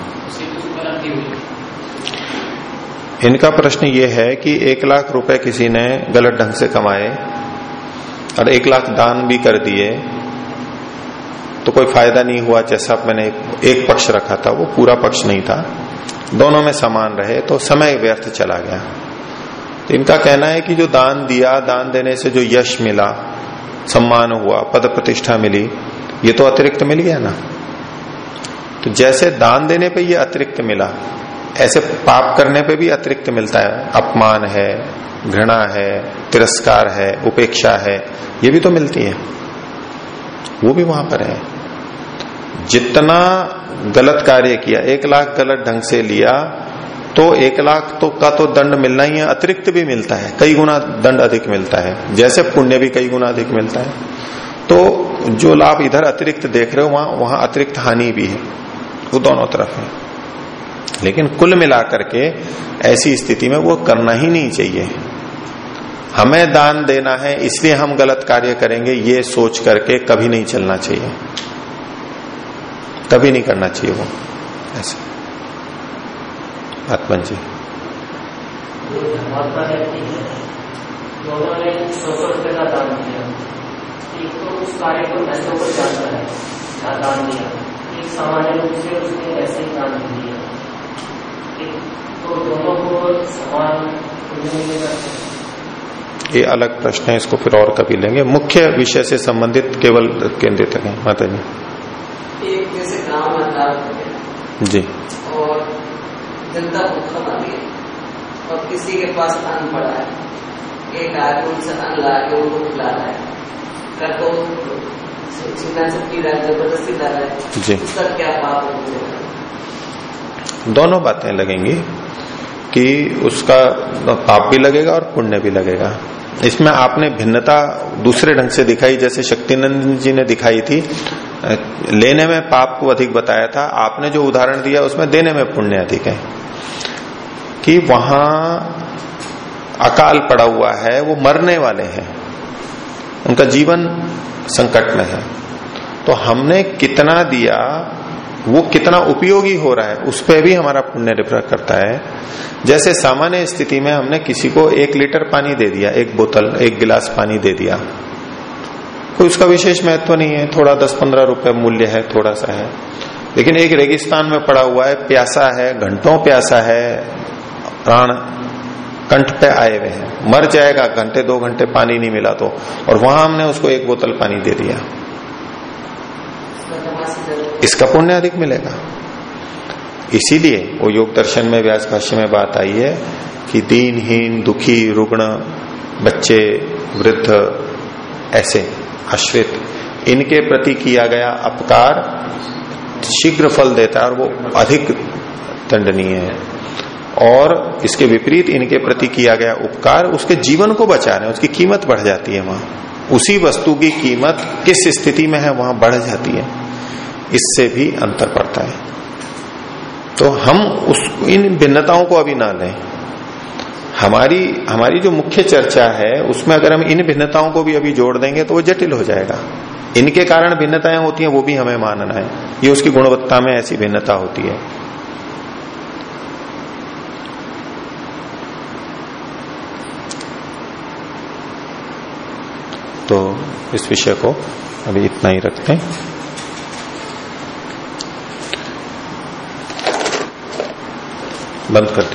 इनका प्रश्न ये है कि एक लाख रुपए किसी ने गलत ढंग से कमाए और एक लाख दान भी कर दिए तो कोई फ़ायदा नहीं हुआ जैसा मैंने एक, एक पक्ष रखा था वो पूरा पक्ष नहीं था। दोनों में समान रहे तो समय व्यर्थ चला गया। तो इनका कहना है कि जो दान दिया दान देने से जो यश मिला सम्मान हुआ, पद प्रतिष्ठा मिली, ये तो अतिरिक्त मिल गया ना? तो जैसे दान देने पे ये अतिरिक्त मिला, ऐसे पाप करने पे भी अतिरिक्त मिलता है। अपमान है, घृणा है, तिरस्कार है, उपेक्षा है, ये भी तो मिलती है। वो भी वहाँ पर है। जितना गलत कार्य किया, एक लाख गलत ढंग से लिया तो एक लाख तो का तो दंड मिलना ही है, अतिरिक्त भी मिलता है। कई गुना दंड अधिक मिलता है। जैसे पुण्य भी कई गुना अधिक मिलता है। तो जो लाभ इधर अतिरिक्त देख रहे हो, वहाँ वहाँ अतिरिक्त हानि भी है। वो दोनों तरफ़ है। लेकिन कुल मिलाकर के ऐसी स्थिति में वो करना ही नहीं चाहिए। हमें दान देना है, इसलिए हम गलत कार्य करेंगे, ये सोच करके कभी नहीं चलना चाहिए। कभी नहीं करना चाहिए वो। ऐसे। आत्मन जी। धर्मात्मा दोनों ने सौ सौ रुपये का दान किया एक तो उस कार्य को महत्व को जानता है दान दिया एक सामान्य रूप से उसने ऐसे ही दान दिया एक तो दोनों को समान ये अलग प्रश्न है इसको फिर और कभी लेंगे। मुख्य विषय से संबंधित केवल केंद्रित है माता जी। एक जैसे जी। और जनता भूखा मारी है और किसी के पास अन्न पड़ा है। एक आदमी उनसे अन्न ला के उनको खिला रहा है। कर तो सीधा से रहा है ज़बरदस्ती डाल रहा है। जी। उसका क्या पाप होगा दोनों बातें लगेंगी कि उसका पाप भी लगेगा और पुण्य भी लगेगा। इसमें आपने भिन्नता दूसरे ढंग से दिखाई जैसे शक्तिनंदन जी ने दिखाई थी। लेने में पाप को अधिक बताया था। आपने जो उदाहरण दिया, उसमें देने में पुण्य अधिक है। कि वहाँ अकाल पड़ा हुआ है, वो मरने वाले हैं। उनका जीवन संकट में है। तो हमने कितना दिया, वो कितना उपयोगी हो रहा है, उस पर भी हमारा पुण्य निर्भर करता है। जैसे सामान्य स्थिति में हमने किसी को एक लीटर पानी दे दिया, एक बोतल, एक गिलास पानी दे दिया। कोई उसका विशेष महत्व नहीं है। थोड़ा दस पंद्रह रुपए मूल्य है, थोड़ा सा है। लेकिन एक रेगिस्तान में पड़ा हुआ है, प्यासा है, घंटों प्यासा है, प्राण कंठ पे आए हुए हैं। मर जाएगा, घंटे, दो घंटे पानी नहीं मिला तो। और वहाँ हमने उसको एक बोतल पानी दे दिया। इसका पुण्य अधिक मिलेगा। इसीलिए वो योग दर्शन में, व्यास भाष्य में बात आई है कि दीनहीन, दुखी, रुग्ण, बच्चे, वृद्ध, ऐसे आश्रित इनके प्रति किया गया अपकार शीघ्र फल देता है और वो अधिक दंडनीय है। और इसके विपरीत इनके प्रति किया गया उपकार उसके जीवन को बचा रहे हैं, उसकी कीमत बढ़ जाती है वहाँ। उसी वस्तु की कीमत किस स्थिति में है वहाँ बढ़ जाती है। इससे भी अंतर पड़ता है। तो हम उस इन भिन्नताओं को अभी ना लें। हमारी हमारी जो मुख्य चर्चा है, उसमें अगर हम इन भिन्नताओं को भी अभी जोड़ देंगे तो वो जटिल हो जाएगा। इनके कारण भिन्नताएँ होती हैं, वो भी हमें मानना है। ये उसकी गुणवत्ता में ऐसी भिन्नता होती है। तो इस विषय को अभी इतना ही रखते हैं। बंद करते